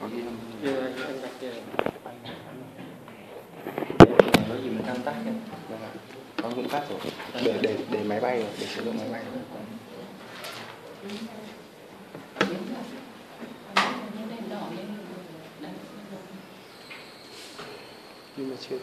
có ghi không Chưa, anh đặt chưa. có gì mình thăng tắt nha có cũng tắt rồi. Để để để máy bay rồi để sử dụng máy bay. Rồi nhưng mà chưa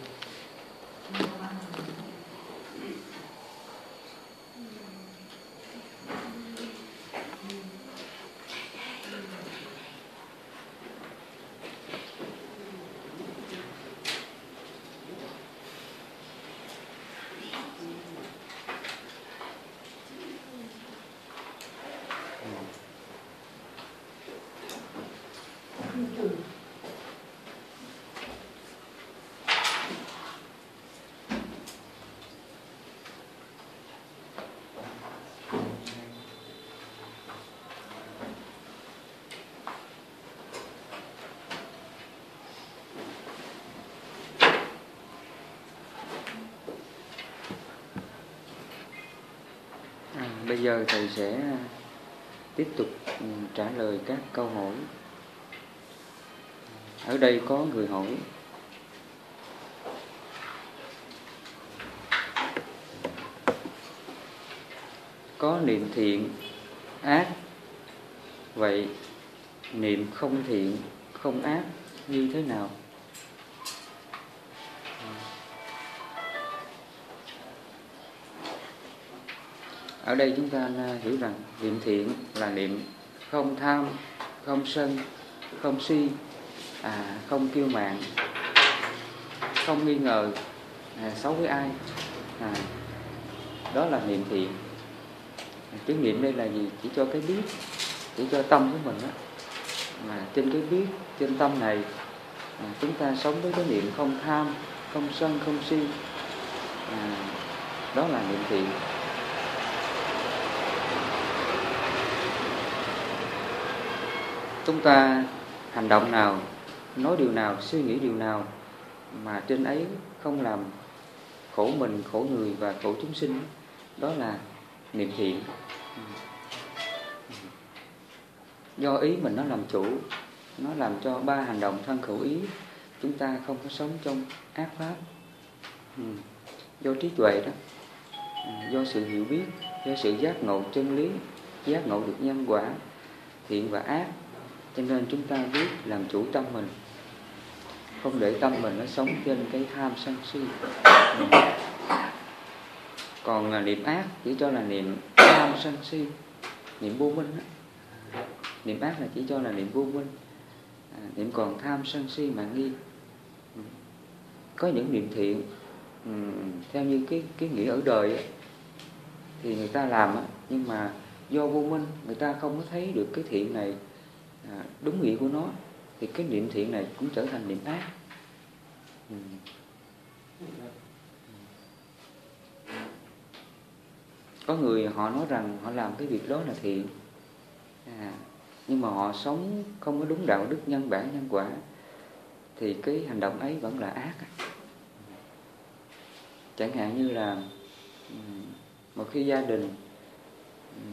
À, bây giờ thầy sẽ à, tiếp tục ừ, trả lời các câu hỏi. Ở đây có người hỏi. Có niệm thiện, ác. Vậy niệm không thiện, không ác như thế nào? Ở đây chúng ta hiểu rằng niệm thiện là niệm không tham không sân không si à, không kiêu mạn không nghi ngờ à, xấu với ai. À, đó là niệm thiện. Chứ niệm đây là gì? Chỉ cho cái biết chỉ cho tâm của mình đó mà trên cái biết trên tâm này à, chúng ta sống với cái niệm không tham không sân không si. À, đó là niệm thiện. Chúng ta hành động nào, nói điều nào, suy nghĩ điều nào mà trên ấy không làm khổ mình, khổ người và khổ chúng sinh, đó là niệm thiện. Do ý mình nó làm chủ, nó làm cho ba hành động thân khẩu ý, chúng ta không có sống trong ác pháp. Ừ, do trí tuệ đó ừ, do sự hiểu biết, do sự giác ngộ chân lý, giác ngộ được nhân quả, thiện và ác cho nên chúng ta biết làm chủ tâm mình. Không để tâm mình nó sống trên cái tham sân si. Còn là niệm ác chỉ cho là niệm tham sân si niệm vô minh đó. niệm ác là chỉ cho là niệm vô minh. À, niệm còn tham sân si mà nghi. Có những niệm thiện ừ, theo như cái cái nghĩa ở đời ấy, thì người ta làm á, nhưng mà do vô minh người ta không có thấy được cái thiện này à, đúng nghĩa của nó thì cái niệm thiện này cũng trở thành niệm ác. Ừ. có người họ nói rằng họ làm cái việc đó là thiện. À, nhưng mà họ sống không có đúng đạo đức nhân bản nhân quả thì cái hành động ấy vẫn là ác chẳng hạn như là ừ, một khi gia đình ừ,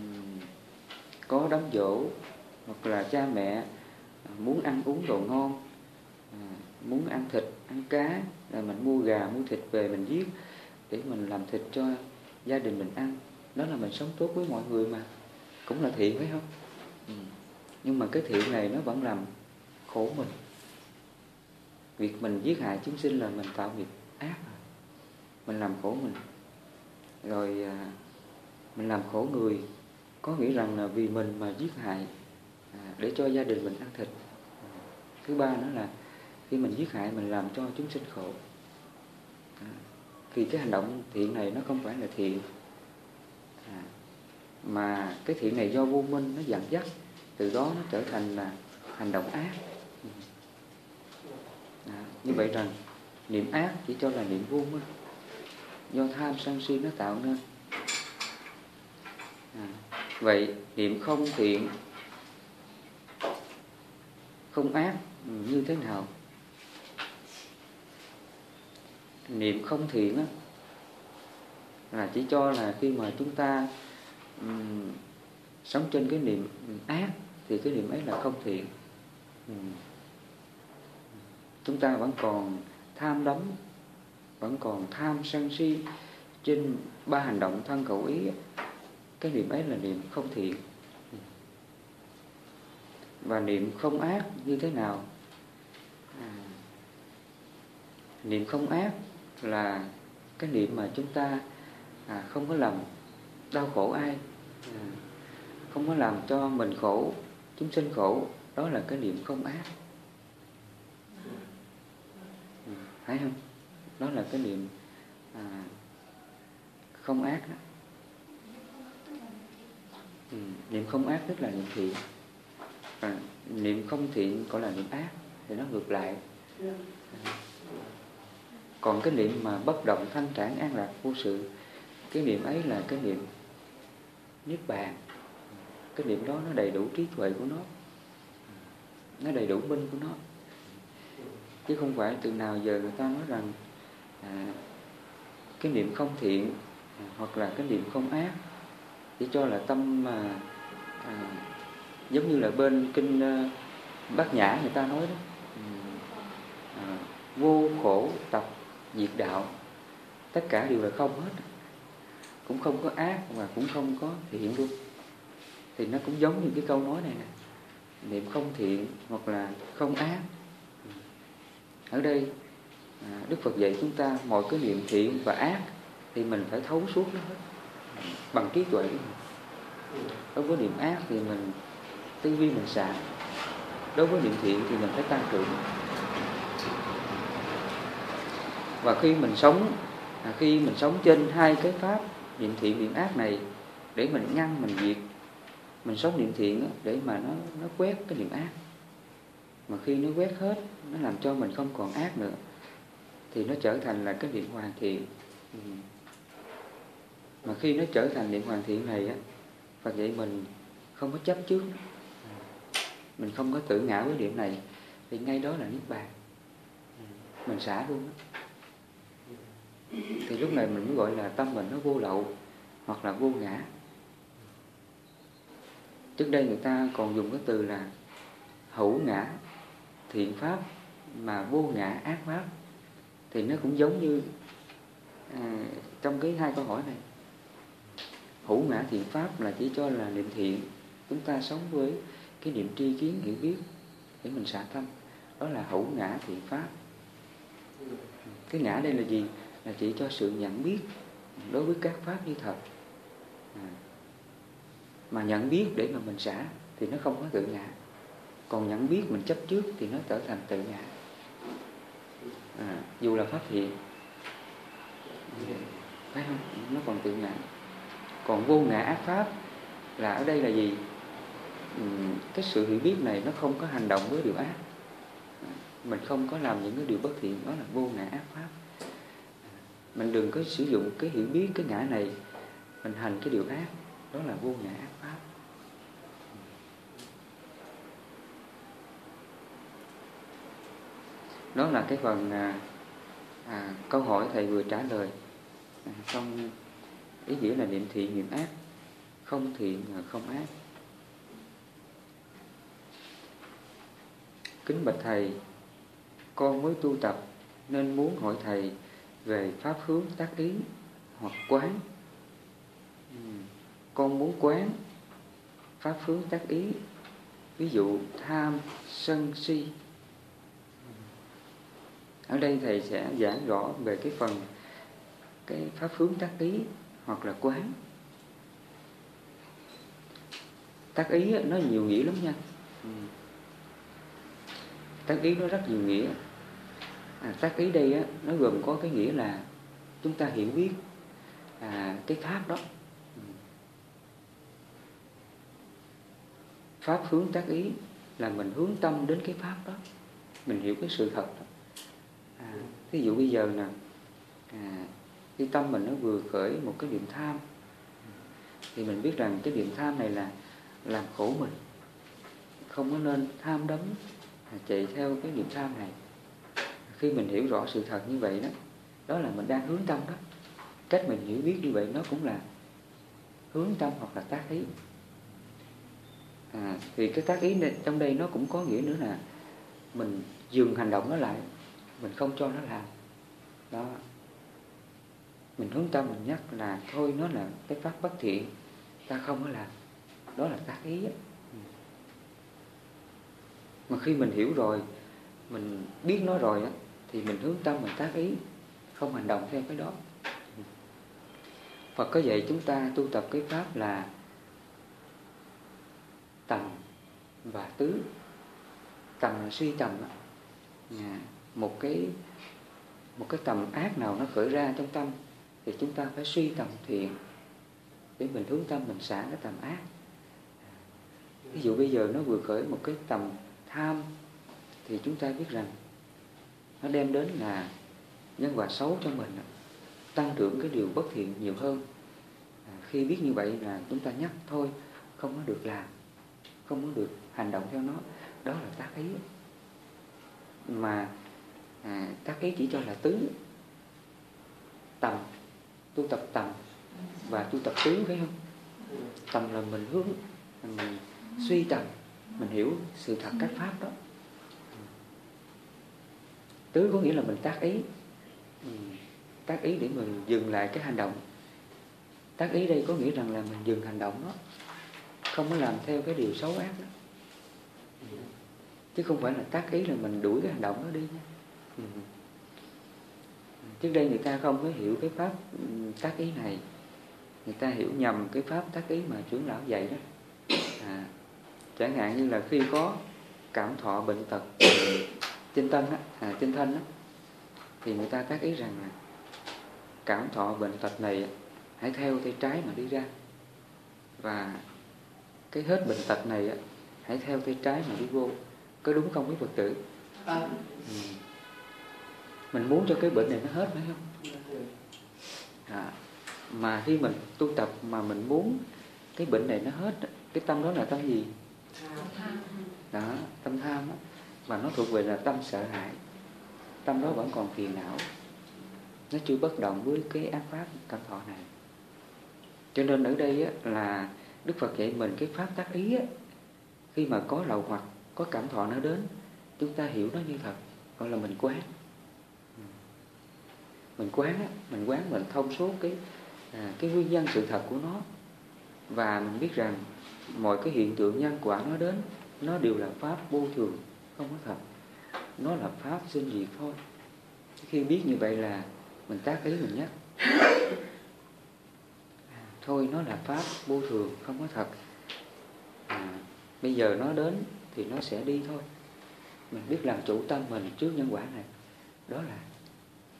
có đám dỗ hoặc là cha mẹ à, muốn ăn uống đồ ngon à, muốn ăn thịt ăn cá là mình mua gà mua thịt về mình giết để mình làm thịt cho gia đình mình ăn. Đó là mình sống tốt với mọi người mà. Cũng là thiện phải không? Ừ. nhưng mà cái thiện này nó vẫn làm khổ mình. Việc mình giết hại chúng sinh là mình tạo nghiệp ác mình làm khổ mình. Rồi à, mình làm khổ người có nghĩa rằng là vì mình mà giết hại để cho gia đình mình ăn thịt. Thứ ba nữa là khi mình giết hại mình làm cho chúng sinh khổ. À, thì cái hành động thiện này nó không phải là thiện. À, mà cái thiện này do vô minh nó dẫn dắt từ đó nó trở thành là hành động ác. À, như vậy rằng niệm ác chỉ cho là niệm vô minh. Do tham sân si nó tạo nên. À, vậy niệm không thiện không ác như thế nào? Niệm không thiện á, là chỉ cho là khi mà chúng ta um, sống trên cái niệm ác thì cái niệm ấy là không thiện. Um, chúng ta vẫn còn tham đắm vẫn còn tham sân si trên ba hành động thân khẩu ý cái niệm ấy là niệm không thiện và niệm không ác như thế nào? À, niệm không ác là cái niệm mà chúng ta à, không có làm đau khổ ai. À, không có làm cho mình khổ chúng sinh khổ đó là cái niệm không ác. Ừ, à, thấy không? Đó là cái niệm à, không ác đó. Ừ, niệm không ác tức là niệm thiện à, niệm không thiện gọi là niệm ác thì nó ngược lại. Còn cái niệm mà bất động thanh thản an lạc vô sự cái niệm ấy là cái niệm niết bàn. Cái niệm đó nó đầy đủ trí tuệ của nó. Nó đầy đủ minh của nó. Chứ không phải từ nào giờ người ta nói rằng à, cái niệm không thiện à, hoặc là cái niệm không ác chỉ cho là tâm mà à, giống như là bên kinh ờ, bát nhã người ta nói đó. Ừ. À, vô khổ tập diệt đạo tất cả đều là không hết. Cũng không có ác mà cũng không có thiện luôn. Thì nó cũng giống như cái câu nói này nè niệm không thiện hoặc là không ác. Ở đây à, Đức Phật dạy chúng ta mọi cái niệm thiện và ác thì mình phải thấu suốt nó hết bằng trí tuệ. Đối với niệm ác thì mình tư duy mình sáng đối với niệm thiện thì mình phải tăng trưởng. Và khi mình sống à, khi mình sống trên hai cái pháp niệm thiện niệm ác này, để mình ngăn, mình diệt, mình sống niệm thiện để mà nó nó quét cái niệm ác. Mà khi nó quét hết, nó làm cho mình không còn ác nữa, thì nó trở thành là cái niệm hoàn thiện. Mà khi nó trở thành niệm hoàn thiện này á Phật dạy mình không có chấp trước mình không có tự ngã với điểm này thì ngay đó là niết bàn. Mình xả luôn đó. thì lúc này mình mới gọi là tâm mình nó vô lậu hoặc là vô ngã. Trước đây người ta còn dùng cái từ là hữu ngã thiện pháp mà vô ngã ác pháp. Thì nó cũng giống như à, trong cái hai câu hỏi này. Hữu ngã thiện pháp là chỉ cho là niệm thiện chúng ta sống với cái niệm tri kiến hiểu biết để mình xả tâm. Đó là hữu ngã thiện pháp. Cái ngã đây là gì? Là chỉ cho sự nhận biết đối với các pháp như thật. À, mà nhận biết để mà mình xả thì nó không có tự ngã. Còn nhận biết mình chấp trước thì nó trở thành tự ngã. À, dù là pháp thiện phải không? Nó còn tự ngã. Còn vô ngã ác pháp là ở đây là gì? Ừ, cái sự hiểu biết này nó không có hành động với điều ác. Mình không có làm những cái điều bất thiện đó là vô ngã ác pháp. Mình đừng có sử dụng cái hiểu biết cái ngã này mình hành cái điều ác đó là vô ngã ác pháp. Đó là cái phần à, à, câu hỏi thầy vừa trả lời. À, trong ý nghĩa là niệm thiện niệm ác không thiện không ác. Kính bạch thầy, con mới tu tập nên muốn hỏi thầy về pháp hướng tác ý hoặc quán. Ừ, con muốn quán pháp hướng tác ý, ví dụ tham, sân, si. Ở đây thầy sẽ giảng rõ về cái phần cái pháp hướng tác ý hoặc là quán. Tác ý nó nhiều nghĩa lắm nha. Ừ tác ý nó rất nhiều nghĩa. À, tác ý đây á, nó gồm có cái nghĩa là chúng ta hiểu biết à, cái pháp đó. Ừ. Pháp hướng tác ý là mình hướng tâm đến cái pháp đó. Mình hiểu cái sự thật đó. À, ví dụ bây giờ nè à, cái tâm mình nó vừa khởi một cái niệm tham. Thì mình biết rằng cái niệm tham này là làm khổ mình. Không có nên tham đắm chạy theo cái niệm tham này. Khi mình hiểu rõ sự thật như vậy đó đó là mình đang hướng tâm đó. Cách mình hiểu biết như vậy nó cũng là hướng tâm hoặc là tác ý. À, thì cái tác ý này, trong đây nó cũng có nghĩa nữa là mình dừng hành động nó lại mình không cho nó làm. Đó. Mình hướng tâm mình nhắc là thôi nó là cái pháp bất thiện ta không có làm. Đó là tác ý mà khi mình hiểu rồi mình biết nó rồi á thì mình hướng tâm mình tác ý không hành động theo cái đó. Phật có dạy chúng ta tu tập cái pháp là tầm và tứ. Tầm là suy tầm à, một cái một cái tầm ác nào nó khởi ra trong tâm thì chúng ta phải suy tầm thiện để mình hướng tâm mình xả cái tầm ác. Ví dụ bây giờ nó vừa khởi một cái tầm tham thì chúng ta biết rằng nó đem đến là nhân quả xấu cho mình tăng trưởng cái điều bất thiện nhiều hơn. À, khi biết như vậy là chúng ta nhắc thôi không có được làm không có được hành động theo nó đó là tác ý. Mà à, tác ý chỉ cho là tứ tầm tu tập tầm và tu tập tứ phải không? Tầm là mình hướng mình suy tầm mình hiểu sự thật các pháp đó. Tứ có nghĩa là mình tác ý. Ừ, tác ý để mình dừng lại cái hành động. Tác ý đây có nghĩa rằng là mình dừng hành động đó. Không có làm theo cái điều xấu ác đó. Chứ không phải là tác ý là mình đuổi cái hành động đó đi nha. Ừ. trước đây người ta không có hiểu cái pháp ừ, tác ý này. Người ta hiểu nhầm cái pháp tác ý mà trưởng lão dạy đó. À, chẳng hạn như là khi có cảm thọ bệnh tật trên thân á, à, trên thân á, thì người ta tác ý rằng là cảm thọ bệnh tật này hãy theo tay trái mà đi ra. Và cái hết bệnh tật này á, hãy theo tay trái mà đi vô. Có đúng không quý Phật tử? À. ừ. mình muốn cho cái bệnh này nó hết phải không? À, mà khi mình tu tập mà mình muốn cái bệnh này nó hết cái tâm đó là tâm gì đó tâm tham đó. và nó thuộc về là tâm sợ hãi. Tâm đó vẫn còn phiền não. Nó chưa bất động với cái ác pháp cảm thọ này. Cho nên ở đây á, là Đức Phật dạy mình cái pháp tác ý á, khi mà có lậu hoặc có cảm thọ nó đến chúng ta hiểu nó như thật gọi là mình quán. Mình quán á, mình quán mình thông suốt cái à, cái nguyên nhân sự thật của nó. Và mình biết rằng mọi cái hiện tượng nhân quả nó đến nó đều là pháp vô thường không có thật. Nó là pháp sinh diệt thôi. Khi biết như vậy là mình tác ý mình nhắc. À, thôi nó là pháp vô thường không có thật. À, bây giờ nó đến thì nó sẽ đi thôi. Mình biết làm chủ tâm mình trước nhân quả này. Đó là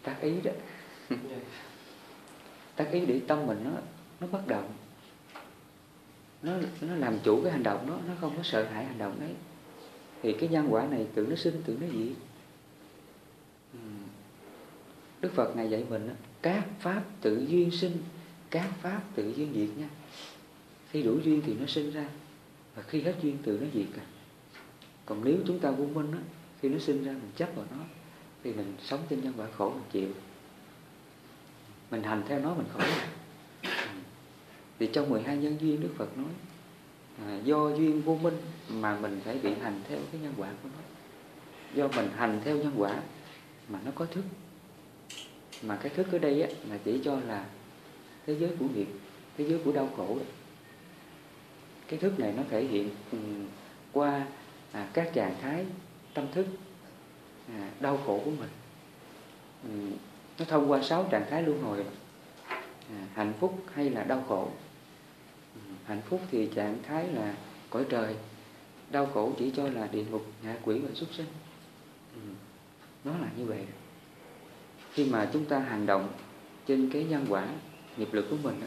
tác ý đó. Tác ý để tâm mình nó nó bất động nó nó làm chủ cái hành động đó, nó không có sợ hãi hành động đấy thì cái nhân quả này tự nó sinh, tự nó diệt. Đức Phật này dạy mình các pháp tự duyên sinh, các pháp tự duyên diệt nha. Khi đủ duyên thì nó sinh ra, và khi hết duyên tự nó diệt à. còn nếu chúng ta vô minh á, khi nó sinh ra mình chấp vào nó, thì mình sống trên nhân quả khổ mình chịu. Mình hành theo nó mình khỏi thì trong 12 nhân duyên Đức Phật nói à, do duyên vô minh mà mình phải bị hành theo cái nhân quả của nó. Do mình hành theo nhân quả mà nó có thức. Mà cái thức ở đây á, là chỉ cho là thế giới của nghiệp thế giới của đau khổ cái thức này nó thể hiện um, qua à, các trạng thái tâm thức à, đau khổ của mình. Um, nó thông qua sáu trạng thái luân hồi à, hạnh phúc hay là đau khổ hạnh phúc thì trạng thái là cõi trời. Đau khổ chỉ cho là địa ngục ngạ quỷ và súc sinh. Ừ. nó là như vậy. Khi mà chúng ta hành động trên cái nhân quả nghiệp lực của mình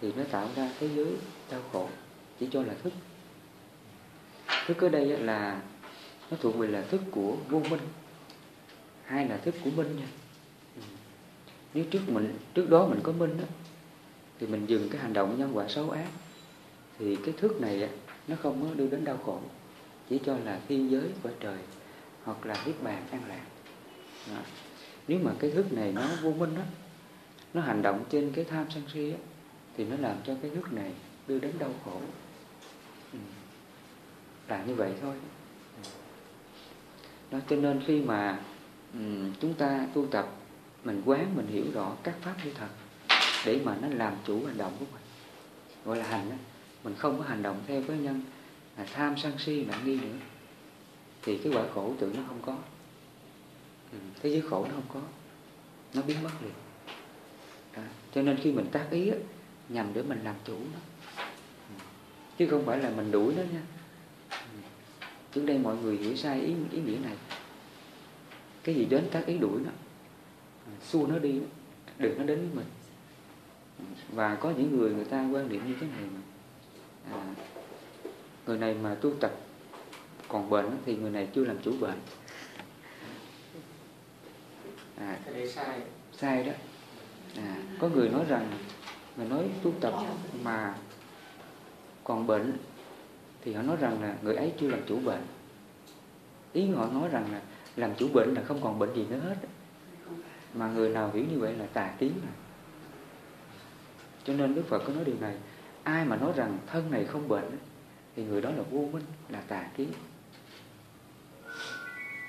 thì nó tạo ra thế giới đau khổ chỉ cho là thức. Thức ở đây là nó thuộc về là thức của vô minh. Hay là thức của minh nha. Ừ. nếu trước mình trước đó mình có minh đó, thì mình dừng cái hành động nhân quả xấu ác thì cái thước này nó không có đưa đến đau khổ chỉ cho là thiên giới của trời hoặc là biết bàn an lạc đó. nếu mà cái thước này nó vô minh đó nó hành động trên cái tham sân si á, thì nó làm cho cái thước này đưa đến đau khổ ừ. là như vậy thôi đó cho nên khi mà um, chúng ta tu tập mình quán mình hiểu rõ các pháp như thật để mà nó làm chủ hành động của mình gọi là hành đó mình không có hành động theo cái nhân là tham sân si mạng nghi nữa thì cái quả khổ tự nó không có ừ, thế giới khổ nó không có nó biến mất liền đó. cho nên khi mình tác ý á, nhằm để mình làm chủ nó ừ. chứ không phải là mình đuổi nó nha ừ. trước đây mọi người hiểu sai ý ý nghĩa này cái gì đến tác ý đuổi nó à, xua nó đi đừng nó đến với mình ừ, và có những người người ta quan điểm như thế này mà à, người này mà tu tập còn bệnh thì người này chưa làm chủ bệnh. À, sai. sai đó. À, có người nói rằng người nói tu tập mà còn bệnh thì họ nói rằng là người ấy chưa làm chủ bệnh. Ý họ nói rằng là làm chủ bệnh là không còn bệnh gì nữa hết. Mà người nào hiểu như vậy là tà kiến rồi cho nên Đức Phật có nói điều này ai mà nói rằng thân này không bệnh thì người đó là vô minh, là tà kiến.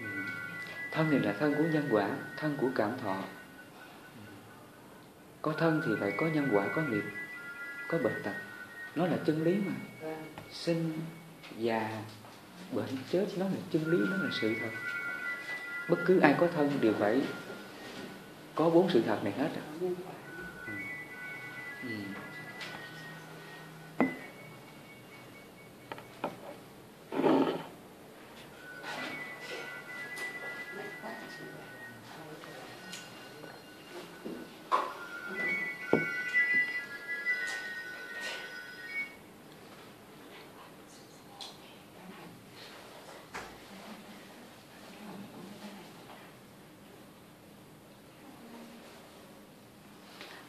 Ừ. Thân này là thân của nhân quả, thân của cảm thọ. Có thân thì phải có nhân quả, có nghiệp, có bệnh tật. Nó là chân lý mà. Sinh già bệnh chết, nó là chân lý, nó là sự thật. Bất cứ ai có thân đều phải có bốn sự thật này hết rồi.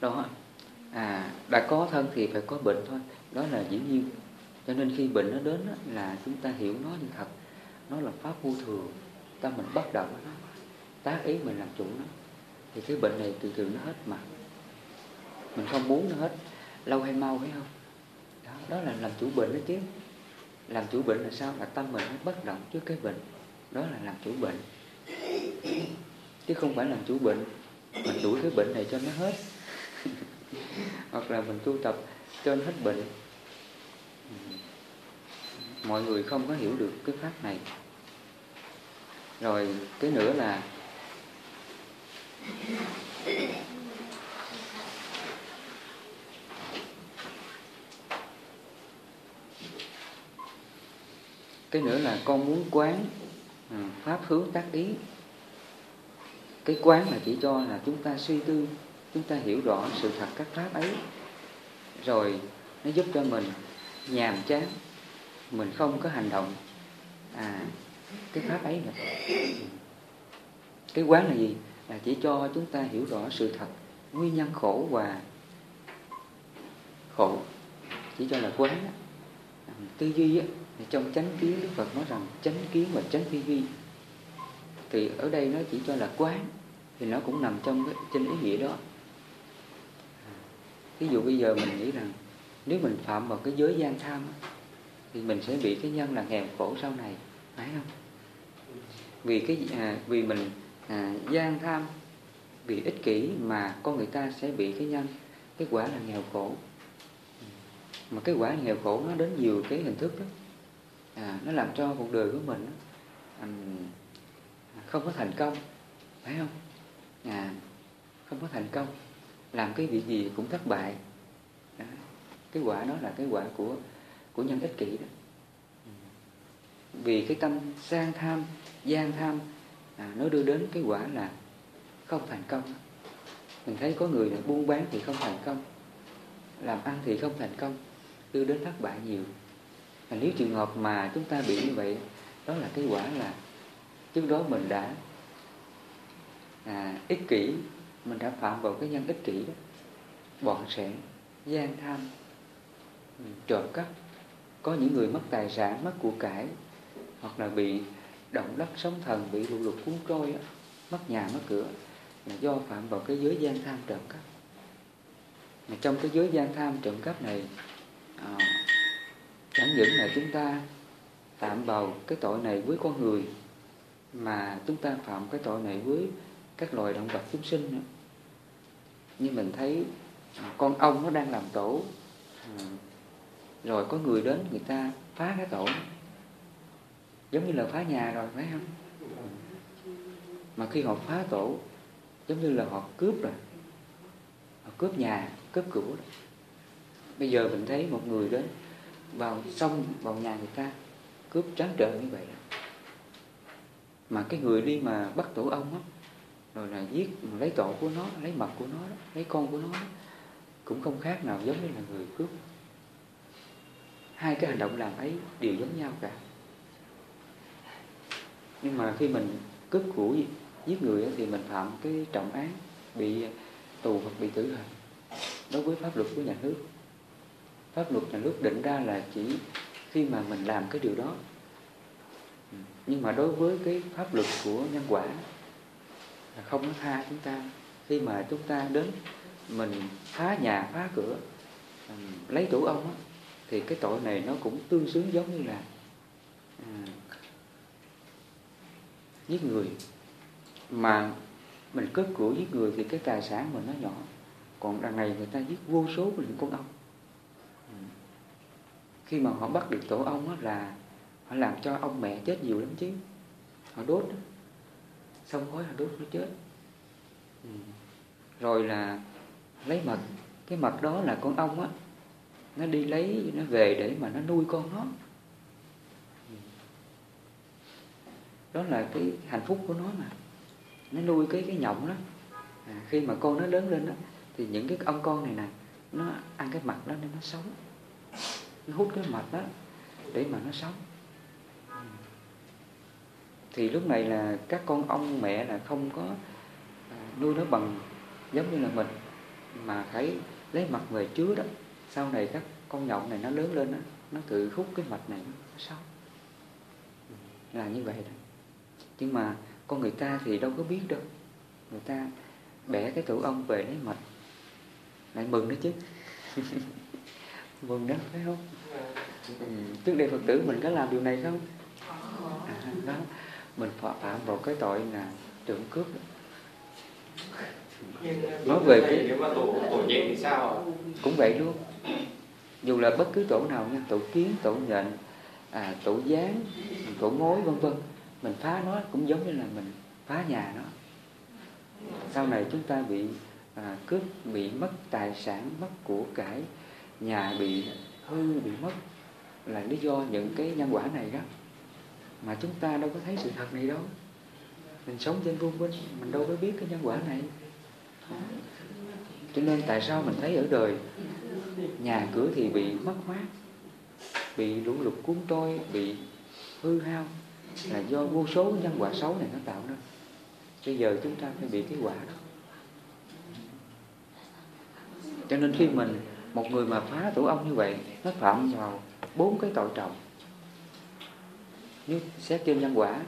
Đó. À đã có thân thì phải có bệnh thôi. Đó là dĩ nhiên. Cho nên khi bệnh nó đến đó, là chúng ta hiểu nó như thật. Nó là pháp vô thường. Tâm mình bắt đầu nó. Tác ý mình làm chủ nó. Thì cái bệnh này từ từ nó hết mà. Mình không muốn nó hết. Lâu hay mau phải không? Đó, đó là làm chủ bệnh đó chứ. Làm chủ bệnh là sao? Là tâm mình nó bất động trước cái bệnh. Đó là làm chủ bệnh. Chứ không phải làm chủ bệnh mình đuổi cái bệnh này cho nó hết. hoặc là mình tu tập cho hết bệnh. Mọi người không có hiểu được cái pháp này. Rồi, cái nữa là cái nữa là con muốn quán ừ, pháp hướng tác ý. Cái quán là chỉ cho là chúng ta suy tư chúng ta hiểu rõ sự thật các pháp ấy. Rồi nó giúp cho mình nhàm chán. Mình không có hành động. À cái pháp ấy nữa. Cái quán là gì? Là chỉ cho chúng ta hiểu rõ sự thật nguyên nhân khổ và khổ. Chỉ cho là quán à, tư duy á, trong chánh kiến đức phật nói rằng chánh kiến và chánh tư duy. Thì ở đây nó chỉ cho là quán thì nó cũng nằm trong cái trên ý nghĩa đó ví dụ bây giờ mình nghĩ rằng nếu mình phạm vào cái giới gian tham thì mình sẽ bị cái nhân là nghèo khổ sau này phải không? Vì cái à, vì mình à, gian tham vì ích kỷ mà con người ta sẽ bị cái nhân cái quả là nghèo khổ. Mà cái quả nghèo khổ nó đến nhiều cái hình thức đó à, nó làm cho cuộc đời của mình à, không có thành công phải không? À, không có thành công làm cái việc gì cũng thất bại. Đó. cái quả đó là cái quả của của nhân ích kỷ đó. Vì cái tâm sang tham gian tham à, nó đưa đến cái quả là không thành công. Mình thấy có người là buôn bán thì không thành công làm ăn thì không thành công đưa đến thất bại nhiều. Và nếu trường hợp mà chúng ta bị như vậy đó là cái quả là trước đó mình đã à, ích kỷ mình đã phạm vào cái nhân ích kỷ đó. Bọn sẽ gian tham trộm cắp. Có những người mất tài sản mất của cải hoặc là bị động đất sóng thần bị lũ lụt cuốn trôi mất nhà mất cửa là do phạm vào cái giới gian tham trộm cắp. Mà trong cái giới gian tham trộm cắp này à, chẳng những là chúng ta phạm vào cái tội này với con người mà chúng ta phạm cái tội này với các loài động vật chúng sinh nữa như mình thấy à, con ong nó đang làm tổ. À, rồi có người đến người ta phá cái tổ giống như là phá nhà rồi, phải không? Mà khi họ phá tổ, giống như là họ cướp rồi. Họ cướp nhà, cướp cửa rồi. bây giờ mình thấy một người đến, vào sông vào nhà người ta, cướp trắng trợn như vậy. Mà cái người đi mà bắt tổ ong á rồi là giết, lấy tổ của nó, lấy mật của nó lấy con của nó cũng không khác nào giống như là người cướp. Hai cái hành động làm ấy đều giống nhau cả. Nhưng mà khi mình cướp của giết người thì mình phạm cái trọng án, bị à, tù hoặc bị tử hình. Đối với pháp luật của nhà nước. Pháp luật nhà nước định ra là chỉ khi mà mình làm cái điều đó. Ừ, nhưng mà đối với cái pháp luật của nhân quả không có tha chúng ta. Khi mà chúng ta đến mình phá nhà phá cửa lấy tổ ông á, thì cái tội này nó cũng tương xứng giống như là à, giết người. Mà mình cướp của giết người thì cái tài sản mình nó nhỏ còn đằng này người ta giết vô số những con ong khi mà họ bắt được tổ ong á, là họ làm cho ông mẹ chết nhiều lắm chứ. Họ đốt đó xong khói là đốt nó chết. Ừ. rồi là lấy mật. Cái mật đó là con ong á. Nó đi lấy nó về để mà nó nuôi con nó. Ừ. Đó là cái hạnh phúc của nó mà. Nó nuôi cái cái nhộng đó. À, khi mà con nó lớn lên đó thì những cái ông con này nè nó ăn cái mặt đó nên nó sống. Nó hút cái mật đó để mà nó sống thì lúc này là các con ông mẹ là không có à, nuôi nó bằng giống như là mình mà phải lấy mật về chứa đó. Sau này các con nhộng này nó lớn lên đó, nó tự hút cái mật này nó sống. Là như vậy đó. Nhưng mà con người ta thì đâu có biết đâu. Người ta bẻ cái tổ ong về lấy mật lại mừng đó chứ. Mừng đó phải không? Ừ. trước đây phật tử mình có làm điều này không? À, đó mình phạm vào cái tội là trộm cướp. Nói về cái nếu mà tổ tổ nhện thì sao cũng vậy luôn. Dù là bất cứ tổ nào nha tổ kiến tổ nhện à, tổ gián tổ mối vân vân mình phá nó cũng giống như là mình phá nhà nó. Sau này chúng ta bị à, cướp bị mất tài sản mất của cải nhà bị hư bị mất là lý do những cái nhân quả này đó mà chúng ta đâu có thấy sự thật này đâu. Mình sống trên vuông vinh, mình đâu có biết cái nhân quả này. Cho nên tại sao mình thấy ở đời, nhà cửa thì bị mất mát, bị lũ lụt cuốn trôi, bị hư hao, là do vô số nhân quả xấu này nó tạo nên. Bây giờ chúng ta phải bị cái quả đó. Cho nên khi mình, một người mà phá tổ ong như vậy, nó phạm vào bốn cái tội trọng nếu xét trên nhân quả.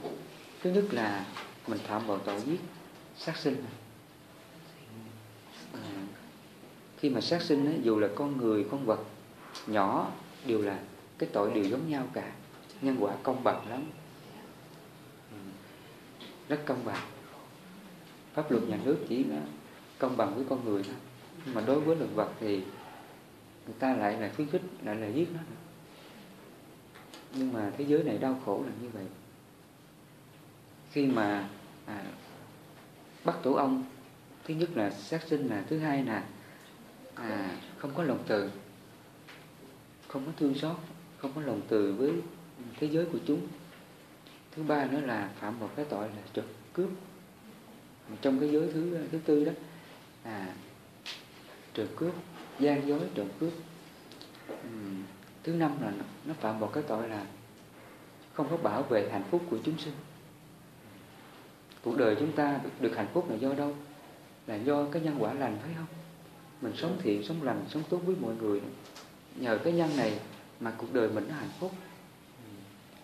Thứ nhất là mình phạm vào tội giết sát sinh. À, khi mà sát sinh ấy, dù là con người con vật nhỏ đều là cái tội đều giống nhau cả. Nhân quả công bằng lắm. Ừ, rất công bằng. Pháp luật nhà nước chỉ là công bằng với con người thôi. Nhưng mà đối với động vật thì người ta lại là khuyến khích lại là giết nó nhưng mà thế giới này đau khổ là như vậy. Khi mà à, bắt tổ ông thứ nhất là sát sinh là thứ hai là à, không có lòng từ không có thương xót không có lòng từ với thế giới của chúng. Thứ ba nữa là phạm một cái tội là trộm cướp. Trong cái giới thứ thứ tư đó à trộm cướp gian dối trộm cướp. Uhm thứ năm là nó phạm một cái tội là không có bảo vệ hạnh phúc của chúng sinh. Cuộc đời chúng ta được hạnh phúc là do đâu? Là do cái nhân quả lành phải không? Mình sống thiện sống lành sống tốt với mọi người. Nhờ cái nhân này mà cuộc đời mình nó hạnh phúc.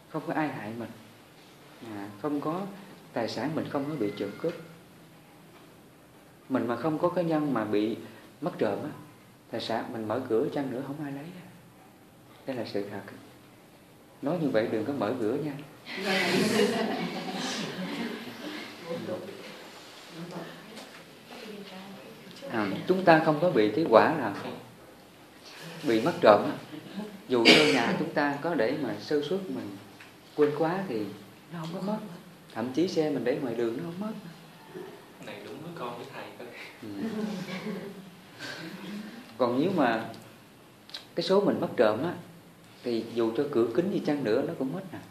Không có ai hại mình. À, không có tài sản mình không có bị trộm cướp. Mình mà không có cái nhân mà bị mất trộm á tài sản mình mở cửa chăng nữa không ai lấy đây là sự thật. Nói như vậy đừng có mở cửa nha. À, chúng ta không có bị cái quả là bị mất trộm dù cho nhà chúng ta có để mà sơ suất mình quên quá thì nó không có mất. Thậm chí xe mình để ngoài đường nó không mất. Này đúng với con với thầy cơ ừ. còn nếu mà cái số mình mất trộm á thì dù cho cửa kính đi chăng nữa nó cũng mất nè à.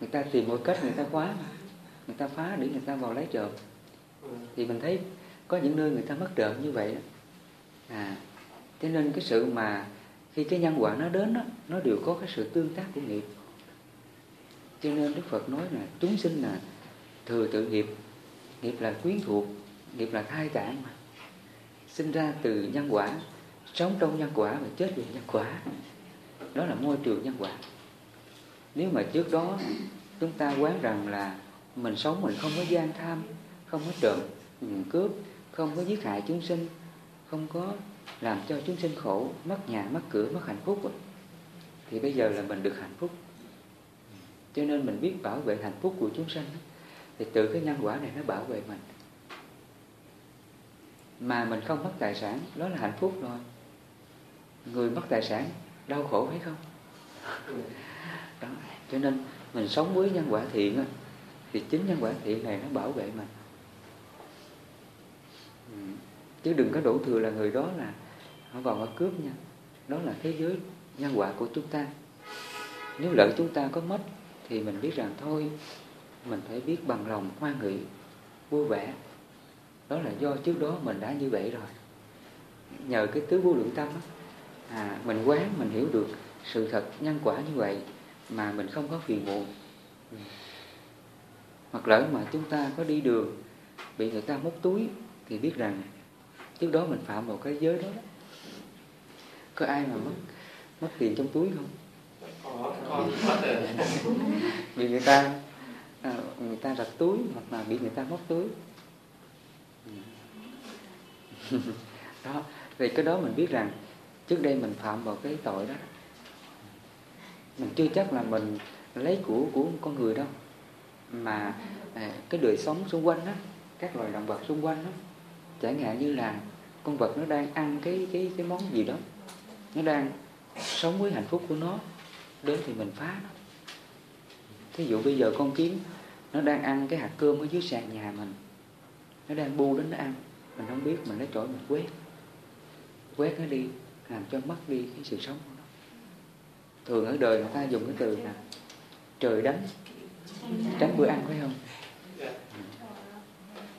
người ta tìm mọi cách người ta khóa mà. Người ta phá để người ta vào lấy trộm. Thì mình thấy có những nơi người ta mất trộm như vậy đó. à cho nên cái sự mà khi cái nhân quả nó đến đó, nó đều có cái sự tương tác của nghiệp. Cho nên Đức Phật nói là chúng sinh là thừa tự nghiệp. Nghiệp là quyến thuộc nghiệp là thai tạng mà. Sinh ra từ nhân quả sống trong nhân quả và chết vì nhân quả đó là môi trường nhân quả. Nếu mà trước đó chúng ta quán rằng là mình sống mình không có gian tham, không có trộm ừ, cướp, không có giết hại chúng sinh, không có làm cho chúng sinh khổ, mất nhà, mất cửa, mất hạnh phúc thì bây giờ là mình được hạnh phúc. Cho nên mình biết bảo vệ hạnh phúc của chúng sinh thì từ cái nhân quả này nó bảo vệ mình. Mà mình không mất tài sản, đó là hạnh phúc rồi. Người mất tài sản đau khổ phải không? Đó. cho nên mình sống với nhân quả thiện thì chính nhân quả thiện này nó bảo vệ mình. Ừ, chứ đừng có đổ thừa là người đó là họ vào họ cướp nha. Đó là thế giới nhân quả của chúng ta. Nếu lỡ chúng ta có mất thì mình biết rằng thôi, mình phải biết bằng lòng hoan hỷ vui vẻ. Đó là do trước đó mình đã như vậy rồi. Nhờ cái tứ vô lượng tâm á à, mình quán mình hiểu được sự thật nhân quả như vậy mà mình không có phiền muộn ừ. hoặc lỡ mà chúng ta có đi đường bị người ta móc túi thì biết rằng trước đó mình phạm một cái giới đó, đó. có ai mà mất mất tiền trong túi không bị người ta à, người ta rạch túi hoặc là bị người ta móc túi đó thì cái đó mình biết rằng trước đây mình phạm vào cái tội đó. Mình chưa chắc là mình lấy của của con người đâu. Mà à, cái đời sống xung quanh đó các loài động vật xung quanh đó chẳng hạn như là con vật nó đang ăn cái cái cái món gì đó, nó đang sống với hạnh phúc của nó, đến thì mình phá nó. Thí dụ bây giờ con kiến nó đang ăn cái hạt cơm ở dưới sàn nhà mình, nó đang bu đến nó ăn, mình không biết mình lấy chổi mình quét quét nó đi làm cho mất đi cái sự sống của nó. Thường ở đời người ta dùng cái từ là trời đánh tránh bữa ăn phải không?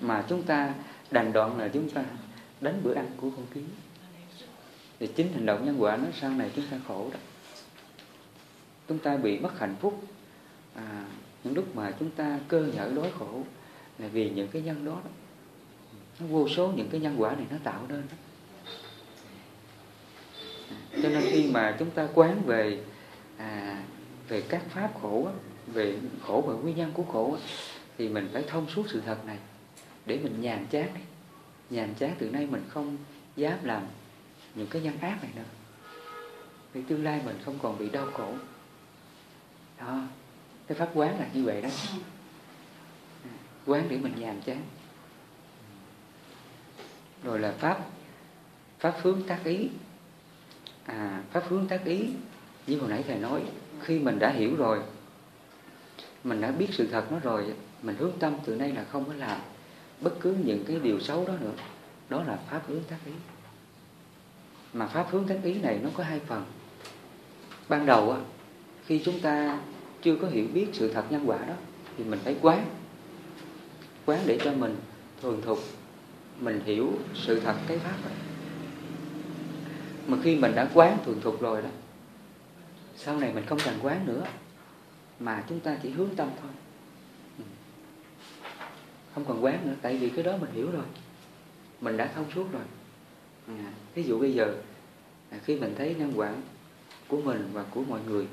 Mà chúng ta đành đoạn là chúng ta đánh bữa ăn của con kiến. Thì chính hành động nhân quả nó sau này chúng ta khổ đó. Chúng ta bị mất hạnh phúc à, những lúc mà chúng ta cơ nhở đối khổ là vì những cái nhân đó, đó. Nó vô số những cái nhân quả này nó tạo nên đó cho nên khi mà chúng ta quán về à, về các pháp khổ về khổ và nguyên nhân của khổ thì mình phải thông suốt sự thật này để mình nhàn chán nhàn chán từ nay mình không dám làm những cái nhân ác này nữa. Vì tương lai mình không còn bị đau khổ. Đó cái pháp quán là như vậy đó. À, quán để mình nhàm chán. Rồi là pháp pháp hướng tác ý à pháp hướng tác ý. Như hồi nãy thầy nói, khi mình đã hiểu rồi, mình đã biết sự thật nó rồi, mình hướng tâm từ nay là không có làm bất cứ những cái điều xấu đó nữa. Đó là pháp hướng tác ý. Mà pháp hướng tác ý này nó có hai phần. Ban đầu á, khi chúng ta chưa có hiểu biết sự thật nhân quả đó, thì mình phải quán. Quán để cho mình thường thục, mình hiểu sự thật cái pháp này mà khi mình đã quán thường thuộc rồi đó sau này mình không cần quán nữa mà chúng ta chỉ hướng tâm thôi. Ừ. Không cần quán nữa tại vì cái đó mình hiểu rồi. Mình đã thông suốt rồi. À, ví dụ bây giờ à, khi mình thấy nhân quả của mình và của mọi người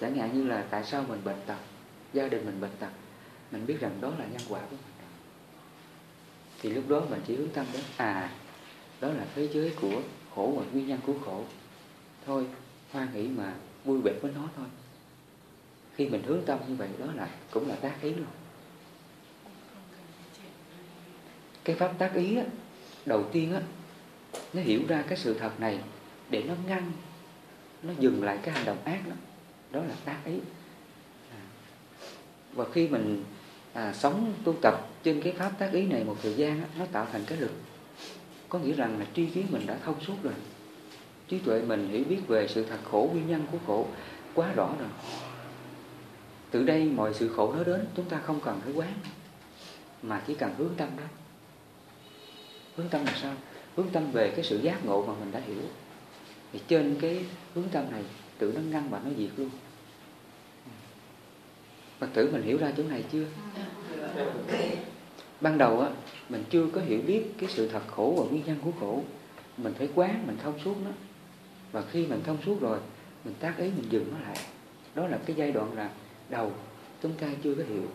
chẳng hạn như là tại sao mình bệnh tật gia đình mình bệnh tật mình biết rằng đó là nhân quả của mình. Thì lúc đó mình chỉ hướng tâm đến à đó là thế giới của khổ và nguyên nhân của khổ. Thôi hoan nghĩ mà vui vẻ với nó thôi. Khi mình hướng tâm như vậy đó là cũng là tác ý luôn. Cái pháp tác ý á, đầu tiên á nó hiểu ra cái sự thật này để nó ngăn nó dừng lại cái hành động ác đó. Đó là tác ý. À. và khi mình à, sống tu tập trên cái pháp tác ý này một thời gian á, nó tạo thành cái lực có nghĩa rằng là tri kiến mình đã thông suốt rồi. Trí tuệ mình hiểu biết về sự thật khổ, nguyên nhân của khổ quá rõ rồi. Từ đây mọi sự khổ nó đến, chúng ta không cần phải quán, mà chỉ cần hướng tâm đó. Hướng tâm là sao? Hướng tâm về cái sự giác ngộ mà mình đã hiểu. Thì trên cái hướng tâm này, tự nó ngăn và nó diệt luôn. Phật tử mình hiểu ra chỗ này chưa? Dạ ban đầu á mình chưa có hiểu biết cái sự thật khổ và nguyên nhân của khổ. Mình phải quán mình thông suốt nó. Và khi mình thông suốt rồi mình tác ý mình dừng nó lại. Đó là cái giai đoạn là đầu chúng ta chưa có hiểu.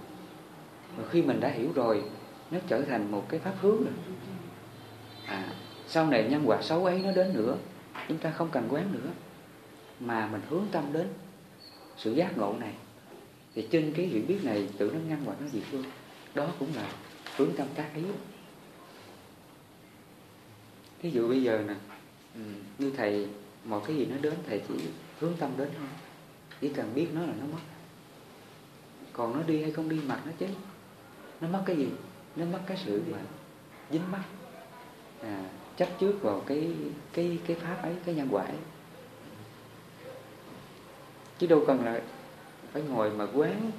Và khi mình đã hiểu rồi nó trở thành một cái pháp hướng rồi. À, sau này nhân quả xấu ấy nó đến nữa chúng ta không cần quán nữa. Mà mình hướng tâm đến sự giác ngộ này. Thì trên cái hiểu biết này tự nó ngăn quả nó diệt luôn đó cũng là hướng tâm tác ý ví dụ bây giờ nè ừ, như thầy một cái gì nó đến thầy chỉ hướng tâm đến thôi. Chỉ cần biết nó là nó mất. Còn nó đi hay không đi mặt nó chứ nó mất cái gì? Nó mất cái sự mà dính mắt. À, chấp trước vào cái cái cái pháp ấy cái nhân quả ấy. Chứ đâu cần là phải ngồi mà quán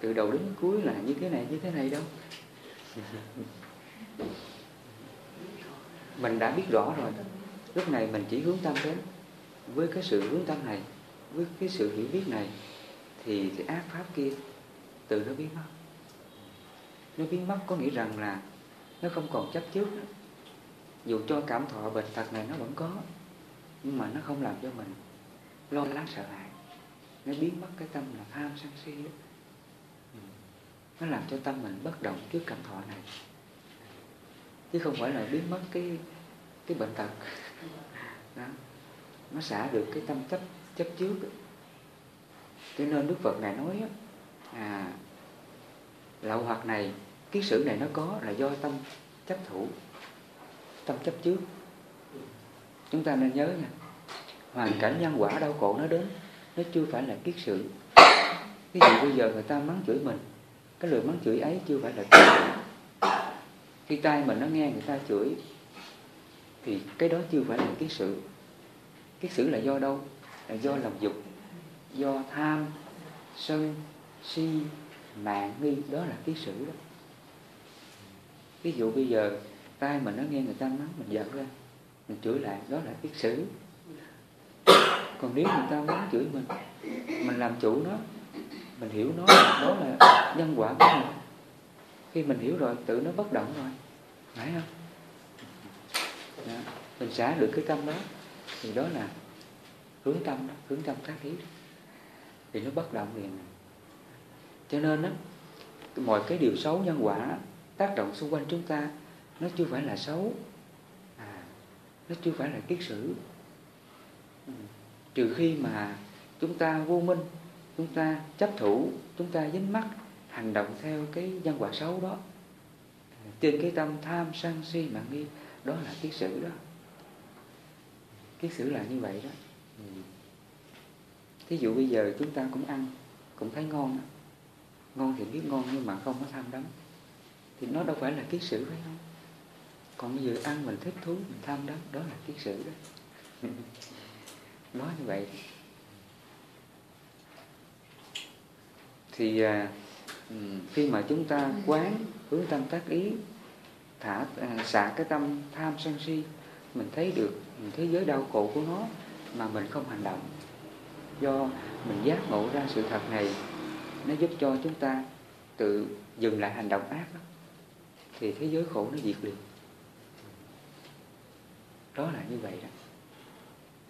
từ đầu đến cuối là như thế này như thế này đâu. mình đã biết rõ rồi lúc này mình chỉ hướng tâm đến với cái sự hướng tâm này, với cái sự hiểu biết này, thì cái ác pháp kia từ nó biến mất nó biến mất có nghĩa rằng là nó không còn chấp trước nữa. dù cho cảm thọ bệnh tật này nó vẫn có, nhưng mà nó không làm cho mình lo lắng sợ hãi nó biến mất cái tâm là tham sân si đó nó làm cho tâm mình bất động trước cảm thọ này. Chứ không phải là biến mất cái cái bệnh tật. Đó. Nó xả được cái tâm chấp chấp trước. Cho nên đức phật ngài nói à lậu hoặc này cái sự này nó có là do tâm chấp thủ tâm chấp trước. Chúng ta nên nhớ nha hoàn cảnh nhân quả đau khổ nó đến nó chưa phải là kiết sự ví dụ bây giờ người ta mắng chửi mình cái lời mắng chửi ấy chưa phải là kiết khi tai mình nó nghe người ta chửi, thì cái đó chưa phải là kiết sự. Kiết sự là do đâu? Là do lòng dục, do tham, sân, si, mạng, nghi. Đó là kiết sự đó. Ví dụ bây giờ, tai mình nó nghe người ta mắng, mình giận ra, mình chửi lại, đó là kiết sử còn nếu người ta mắng chửi mình mình làm chủ nó mình hiểu nó là đó là nhân quả của mình. Khi mình hiểu rồi tự nó bất động rồi. Phải không? Đó. mình xả được cái tâm đó thì đó là hướng tâm đó hướng tâm tác ý đó. thì nó bất động liền. Cho nên đó mọi cái điều xấu nhân quả tác động xung quanh chúng ta nó chưa phải là xấu. À, nó chưa phải là kiết sử. Ừ. Trừ khi mà chúng ta vô minh chúng ta chấp thủ, chúng ta dính mắc hành động theo cái nhân quả xấu đó. Trên cái tâm tham, sân si mà nghi, đó là kiết sử đó. Kiết sử là như vậy đó. Ừ. Thí dụ bây giờ chúng ta cũng ăn, cũng thấy ngon đó. ngon thì biết ngon nhưng mà không có tham đắm. Thì nó đâu phải là kiết sử phải không? Còn bây giờ ăn mình thích thú, mình tham đắm, đó là kiết sử đó. Nói như vậy. Thì à, khi mà chúng ta quán hướng tâm tác ý thả à, xả cái tâm tham sân si mình thấy được thế giới đau khổ của nó mà mình không hành động. Do mình giác ngộ ra sự thật này nó giúp cho chúng ta tự dừng lại hành động ác đó thì thế giới khổ nó diệt liền. Đó là như vậy đó.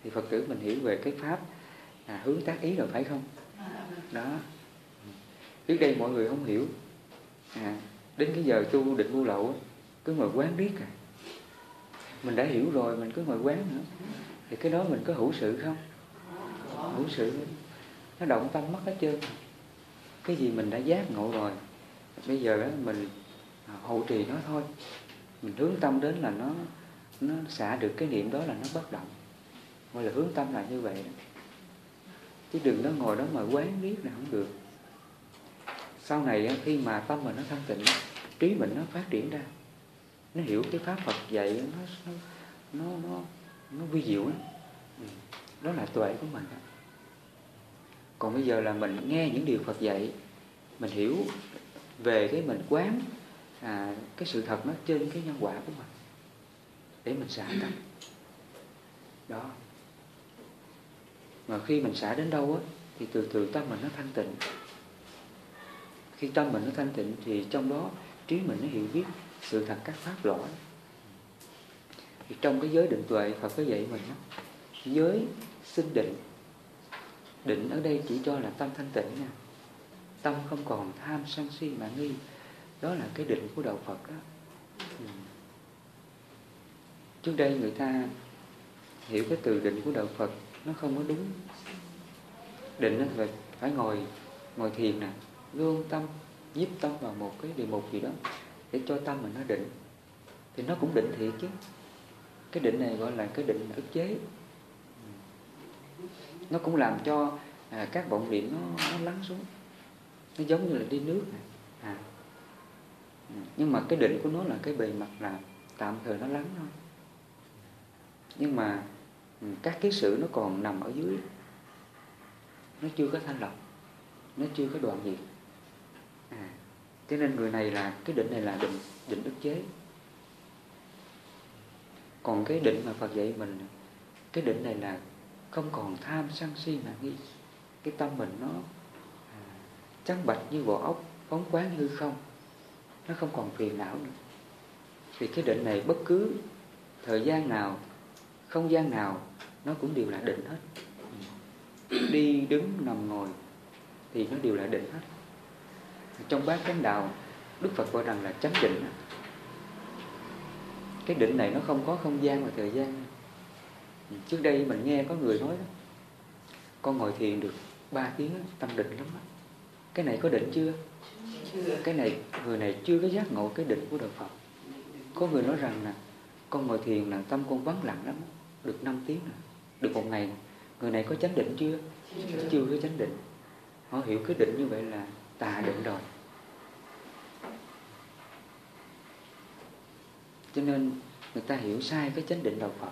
Thì phật tử mình hiểu về cái pháp à, hướng tác ý rồi phải không? Đó trước đây mọi người không hiểu. À, đến cái giờ tu định vô lậu cứ ngồi quán biết à. Mình đã hiểu rồi mình cứ ngồi quán nữa. Thì cái đó mình có hữu sự không? Hữu sự. Nó động tâm mất hết trơn. Cái gì mình đã giác ngộ rồi bây giờ đó mình à, hộ trì nó thôi. Mình hướng tâm đến là nó nó xả được cái niệm đó là nó bất động. Gọi là hướng tâm là như vậy đó. Chứ đừng nó ngồi đó mà quán biết là không được sau này khi mà tâm mình nó thanh tịnh trí mình nó phát triển ra nó hiểu cái pháp Phật dạy nó nó nó nó, nó vi diệu lắm ừ, đó là tuệ của mình đó. còn bây giờ là mình nghe những điều Phật dạy mình hiểu về cái mình quán à, cái sự thật nó trên cái nhân quả của mình để mình xả tâm. Đó. Mà khi mình xả đến đâu á thì từ từ tâm mình nó thanh tịnh khi tâm mình nó thanh tịnh thì trong đó trí mình nó hiểu biết sự thật các pháp rõ thì trong cái giới định tuệ Phật có dạy mình đó, giới sinh định định ở đây chỉ cho là tâm thanh tịnh nha. Tâm không còn tham sân si mà nghi đó là cái định của đạo Phật đó. Ừ. trước đây người ta hiểu cái từ định của đạo Phật nó không có đúng. Định là phải ngồi ngồi thiền nè gương tâm nhiếp tâm vào một cái đề mục gì đó để cho tâm mình nó định. Thì nó cũng định thiệt chứ. Cái định này gọi là cái định ức chế. Nó cũng làm cho à, các vọng niệm nó, nó lắng xuống. Nó giống như là đi nước này. À. nhưng mà cái định của nó là cái bề mặt là tạm thời nó lắng thôi. Nhưng mà ừ, các cái sự nó còn nằm ở dưới. Nó chưa có thanh lọc. Nó chưa có đoạn diệt à, cho nên người này là cái định này là định định ức chế. Còn cái định mà Phật dạy mình cái định này là không còn tham sân si mà nghi cái tâm mình nó à, trắng bạch như vỏ ốc phóng quán như không. Nó không còn phiền não nữa. Vì cái định này bất cứ thời gian nào không gian nào nó cũng đều là định hết. Đi đứng nằm ngồi thì nó đều là định hết trong bát chánh đạo đức phật gọi rằng là chánh định. Cái định này nó không có không gian và thời gian. Trước đây mình nghe có người nói đó con ngồi thiền được 3 tiếng tâm định lắm đó. cái này có định chưa? Cái này người này chưa có giác ngộ cái định của đạo phật. Có người nói rằng là con ngồi thiền là tâm con vắng lặng lắm được 5 tiếng rồi được một ngày. Người này có chánh định chưa? Chưa, chưa có chánh định. Họ hiểu cái định như vậy là ta đúng rồi. Cho nên người ta hiểu sai cái chánh định đạo Phật.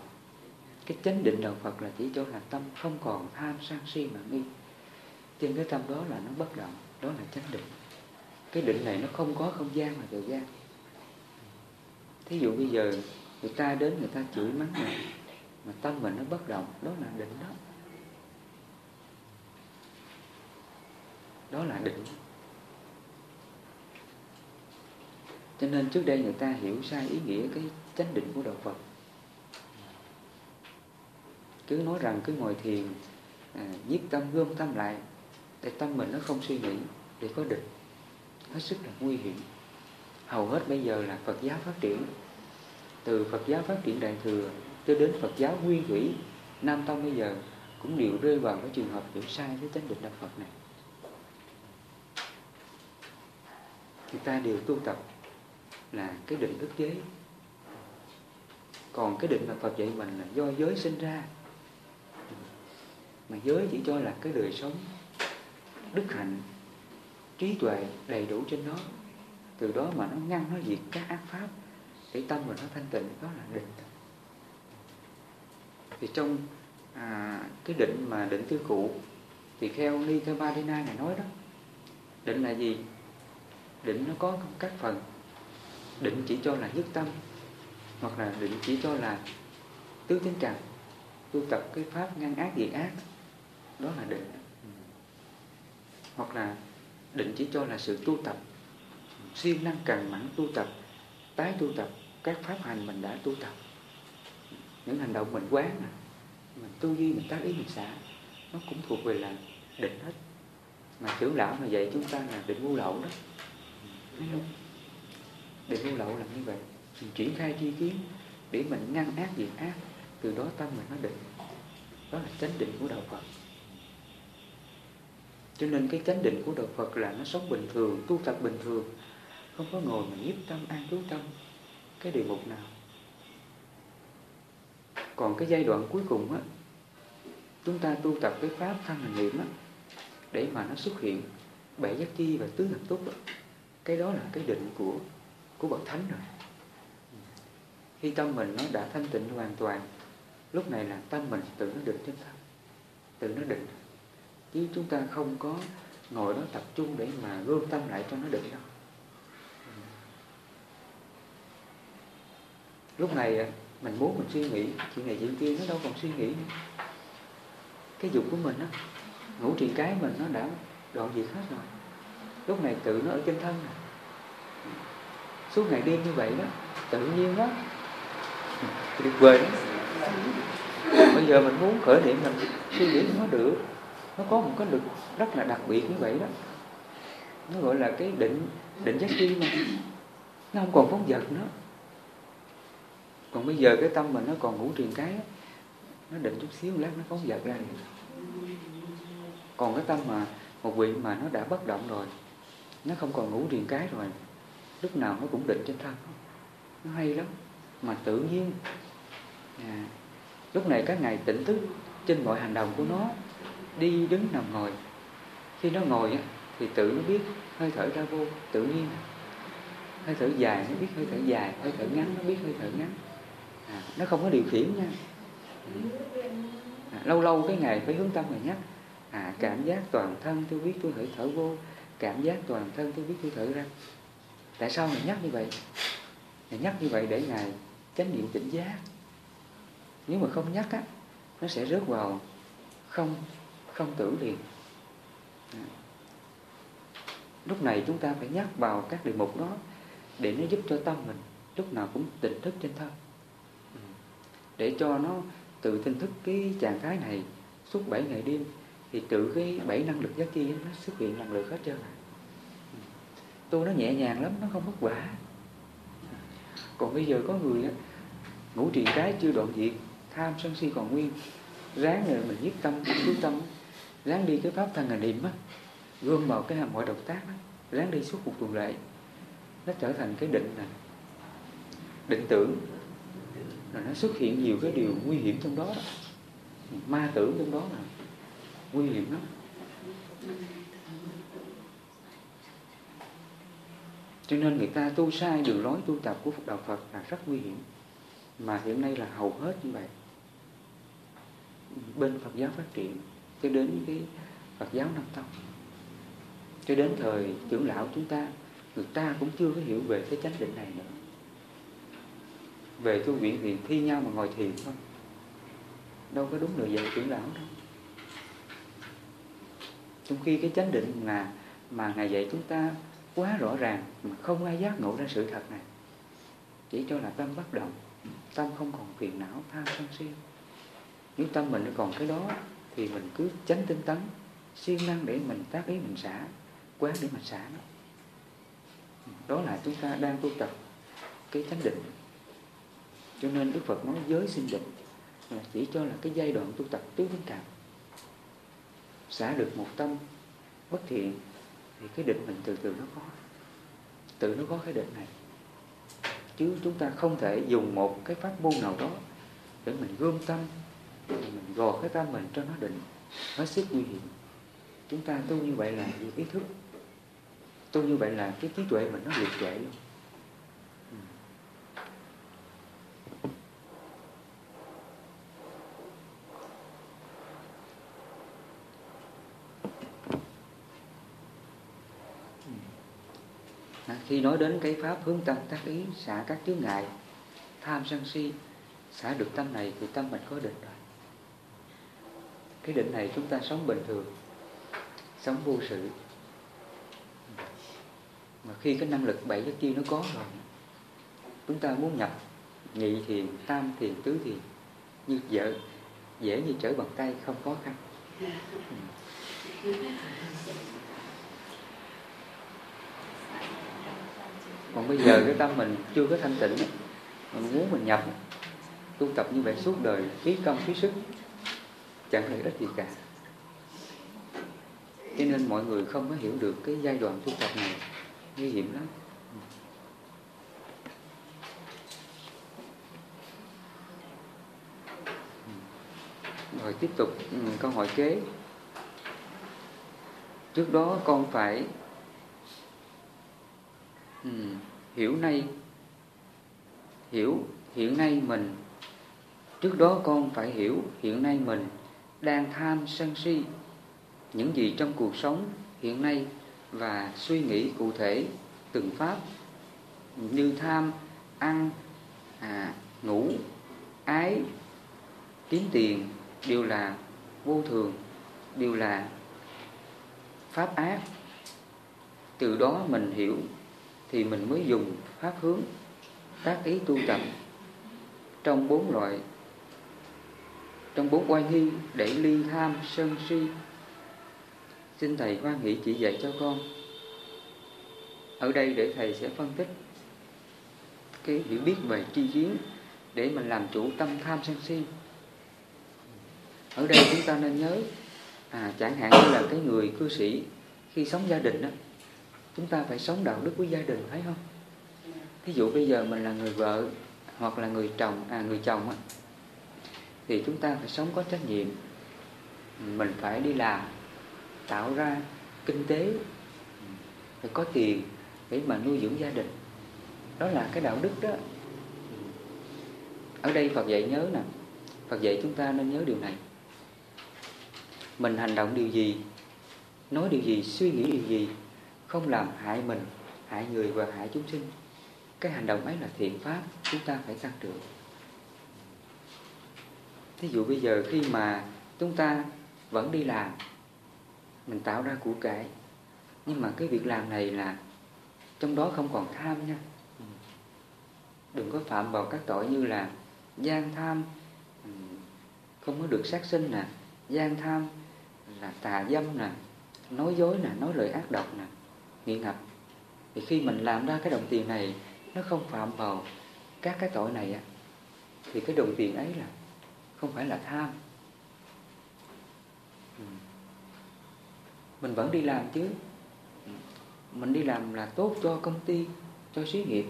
Cái chánh định đạo Phật là chỉ cho là tâm không còn tham sân si mà nghi. Trên cái tâm đó là nó bất động, đó là chánh định. Cái định này nó không có không gian mà thời gian. Thí dụ bây giờ người ta đến người ta chửi mắng mình, mà tâm mình nó bất động, đó là định đó. Đó là định. Cho nên trước đây người ta hiểu sai ý nghĩa cái chánh định của đạo Phật. Cứ nói rằng cứ ngồi thiền à, nhiếp tâm gom tâm lại để tâm mình nó không suy nghĩ để có định hết sức là nguy hiểm. Hầu hết bây giờ là Phật giáo phát triển. Từ Phật giáo phát triển đại thừa cho đến Phật giáo nguyên thủy Nam Tông bây giờ cũng đều rơi vào cái trường hợp hiểu sai cái chánh định đạo Phật này. Người ta đều tu tập là cái định ức chế. Còn cái định mà Phật dạy mình là do giới sinh ra. Mà giới chỉ cho là cái đời sống đức hạnh trí tuệ đầy đủ trên nó từ đó mà nó ngăn nó diệt các ác pháp để tâm mình nó thanh tịnh đó là định. Thì trong à, cái định mà định tư cụ thì theo Ni Theo Ba Dina này nói đó định là gì? Định nó có các phần định chỉ cho là nhất tâm, hoặc là định chỉ cho là tứ tính trần tu tập cái pháp ngăn ác diệt ác, đó là định. Hoặc là định chỉ cho là sự tu tập, siêng năng cần mẫn tu tập, tái tu tập, các pháp hành mình đã tu tập. Những hành động mình quán nè mình tu duy, mình tác ý, mình xả, nó cũng thuộc về là định hết. Mà trưởng lão mà dạy chúng ta là định vô lậu đó. Thấy không? Để vô lậu là như vậy Mình triển khai chi kiến Để mình ngăn ác diệt ác Từ đó tâm mình nó định. Đó là chánh định của Đạo Phật. Cho nên cái chánh định của Đạo Phật là nó sống bình thường Tu tập bình thường. Không có ngồi mà nhiếp tâm, an trú tâm. Cái đề mục nào. Còn cái giai đoạn cuối cùng á chúng ta tu tập cái pháp thân hành niệm á để mà nó xuất hiện bảy giác chi và tứ hợp túc á, cái đó là cái định của của bậc thánh rồi. Khi tâm mình nó đã thanh tịnh hoàn toàn, lúc này là tâm mình tự nó định trên thân tự nó định. Chứ chúng ta không có ngồi đó tập trung để mà gom tâm lại cho nó định đâu. Lúc này à, mình muốn mình suy nghĩ, chuyện này chuyện kia nó đâu còn suy nghĩ nữa. Cái dục của mình á, ngũ trì cái mình nó đã đoạn diệt hết rồi. Lúc này tự nó ở trên thân rồi suốt ngày đêm như vậy đó, tự nhiên đó tuyệt vời đó. Bây giờ mình muốn khởi niệm mình suy nghĩ nó được, nó có một cái lực rất là đặc biệt như vậy đó. Nó gọi là cái định định giác chi mà. Nó không còn phóng vật nữa. Còn bây giờ cái tâm mình nó còn ngủ truyền cái nó định chút xíu lát nó phóng vật ra. Còn cái tâm mà, một vị mà nó đã bất động rồi, nó không còn ngủ truyền cái rồi lúc nào nó cũng định trên thân nó hay lắm. Mà tự nhiên à, lúc này các ngài tỉnh thức trên mọi hành động của nó đi đứng nằm ngồi. Khi nó ngồi thì tự nó biết hơi thở ra vô tự nhiên. Hơi thở dài nó biết hơi thở dài hơi thở ngắn nó biết hơi thở ngắn. À, nó không có điều khiển nha. À, lâu lâu cái ngày phải hướng tâm rồi nhắc à, cảm giác toàn thân tôi biết tôi hơi thở vô cảm giác toàn thân tôi biết tôi thở ra tại sao Ngài nhắc như vậy? Ngài nhắc như vậy để Ngài chánh niệm tỉnh giác. Nếu mà không nhắc á, nó sẽ rớt vào không không tử liền. À. Lúc này chúng ta phải nhắc vào các đề mục đó để nó giúp cho tâm mình lúc nào cũng tỉnh thức trên thân. Ừ. Để cho nó tự tinh thức cái trạng thái này suốt 7 ngày đêm, thì tự cái bảy năng lực giác chi nó xuất hiện năng lực hết trơn à tu nó nhẹ nhàng lắm nó không vất vả. Còn bây giờ có người á, ngũ trì cái chưa đoạn diệt tham sân si còn nguyên ráng rồi mình nhất tâm chú tâm ráng đi cái pháp thân hành niệm á gom vào cái mọi động tác đó, ráng đi suốt một tuần lễ. Nó trở thành cái định này định tưởng. Rồi nó xuất hiện nhiều cái điều nguy hiểm trong đó, đó. ma tưởng trong đó là nguy hiểm lắm. Cho nên người ta tu sai, đường lối tu tập của Phật đạo Phật là rất nguy hiểm. Mà hiện nay là hầu hết như vậy. Bên Phật giáo phát triển, cho đến cái Phật giáo Nam Tông. Cho đến thời trưởng lão chúng ta, người ta cũng chưa có hiểu về cái chánh định này nữa. Về tu viện thì thi nhau mà ngồi thiền thôi. Đâu có đúng lời dạy trưởng lão đâu. Trong khi cái chánh định là mà ngài dạy chúng ta quá rõ ràng mà không ai giác ngộ ra sự thật này. Chỉ cho là tâm bất động, tâm không còn phiền não, tham sân si. Nếu tâm mình còn cái đó, thì mình cứ tránh tinh tấn, siêng năng để mình tác ý, mình xả, quán để mình xả nó. Đó là chúng ta đang tu tập cái chánh định. Cho nên Đức Phật nói giới sinh định là chỉ cho là cái giai đoạn tu tập tứ biến cảm xả được một tâm bất thiện thì cái định mình từ từ nó có. Tự nó có cái định này. Chứ chúng ta không thể dùng một cái pháp môn nào đó để mình gom tâm mình gò cái tâm mình cho nó định, nó sức nguy hiểm. Chúng ta tu như vậy là ý thức. Tu như vậy là cái trí tuệ mình nó liệt tuệ luôn. Khi nói đến cái pháp hướng tâm tác ý xả các chướng ngại tham sân si xả được tâm này thì tâm mình có định rồi. Cái định này chúng ta sống bình thường sống vô sự. Mà khi cái năng lực bảy giác chi nó có rồi chúng ta muốn nhập nhị thiền tam thiền tứ thiền như vợ dễ như trở bàn tay không khó khăn bây giờ cái tâm mình chưa có thanh tịnh mình muốn mình nhập tu tập như vậy suốt đời phí công phí sức, chẳng lợi ích gì cả cho nên mọi người không có hiểu được cái giai đoạn tu tập này, nguy hiểm lắm Rồi tiếp tục ừ, câu hỏi kế Trước đó con phải Ừ hiểu nay hiểu hiện nay mình. Trước đó con phải hiểu hiện nay mình đang tham sân si những gì trong cuộc sống hiện nay và suy nghĩ cụ thể từng pháp như tham ăn à, ngủ ái kiếm tiền đều là vô thường đều là pháp ác. Từ đó mình hiểu thì mình mới dùng pháp hướng tác ý tu tập trong bốn loại trong bốn oai nghi để ly tham sân si. Xin thầy hoan hỷ chỉ dạy cho con. Ở đây để thầy sẽ phân tích cái hiểu biết về tri kiến để mình làm chủ tâm tham sân si. Ở đây chúng ta nên nhớ à, chẳng hạn như là cái người cư sĩ khi sống gia đình đó chúng ta phải sống đạo đức với gia đình, thấy không? Thí dụ bây giờ mình là người vợ hoặc là người chồng à người chồng á, thì chúng ta phải sống có trách nhiệm. Mình phải đi làm, tạo ra kinh tế, phải có tiền để mà nuôi dưỡng gia đình. Đó là cái đạo đức đó. Ở đây Phật dạy nhớ nè, Phật dạy chúng ta nên nhớ điều này. Mình hành động điều gì, nói điều gì, suy nghĩ điều gì không làm hại mình, hại người và hại chúng sinh. Cái hành động ấy là thiện pháp, chúng ta phải tăng trưởng. Thí dụ bây giờ khi mà chúng ta vẫn đi làm, mình tạo ra của cải, nhưng mà cái việc làm này là trong đó không còn tham nha. Đừng có phạm vào các tội như là gian tham, không có được sát sinh nè, gian tham là tà dâm nè, nói dối nè, nói lời ác độc nè nghiện ngập thì khi mình làm ra cái đồng tiền này nó không phạm vào các cái tội này thì cái đồng tiền ấy là không phải là tham. Mình vẫn đi làm chứ. Mình đi làm là tốt cho công ty cho xí nghiệp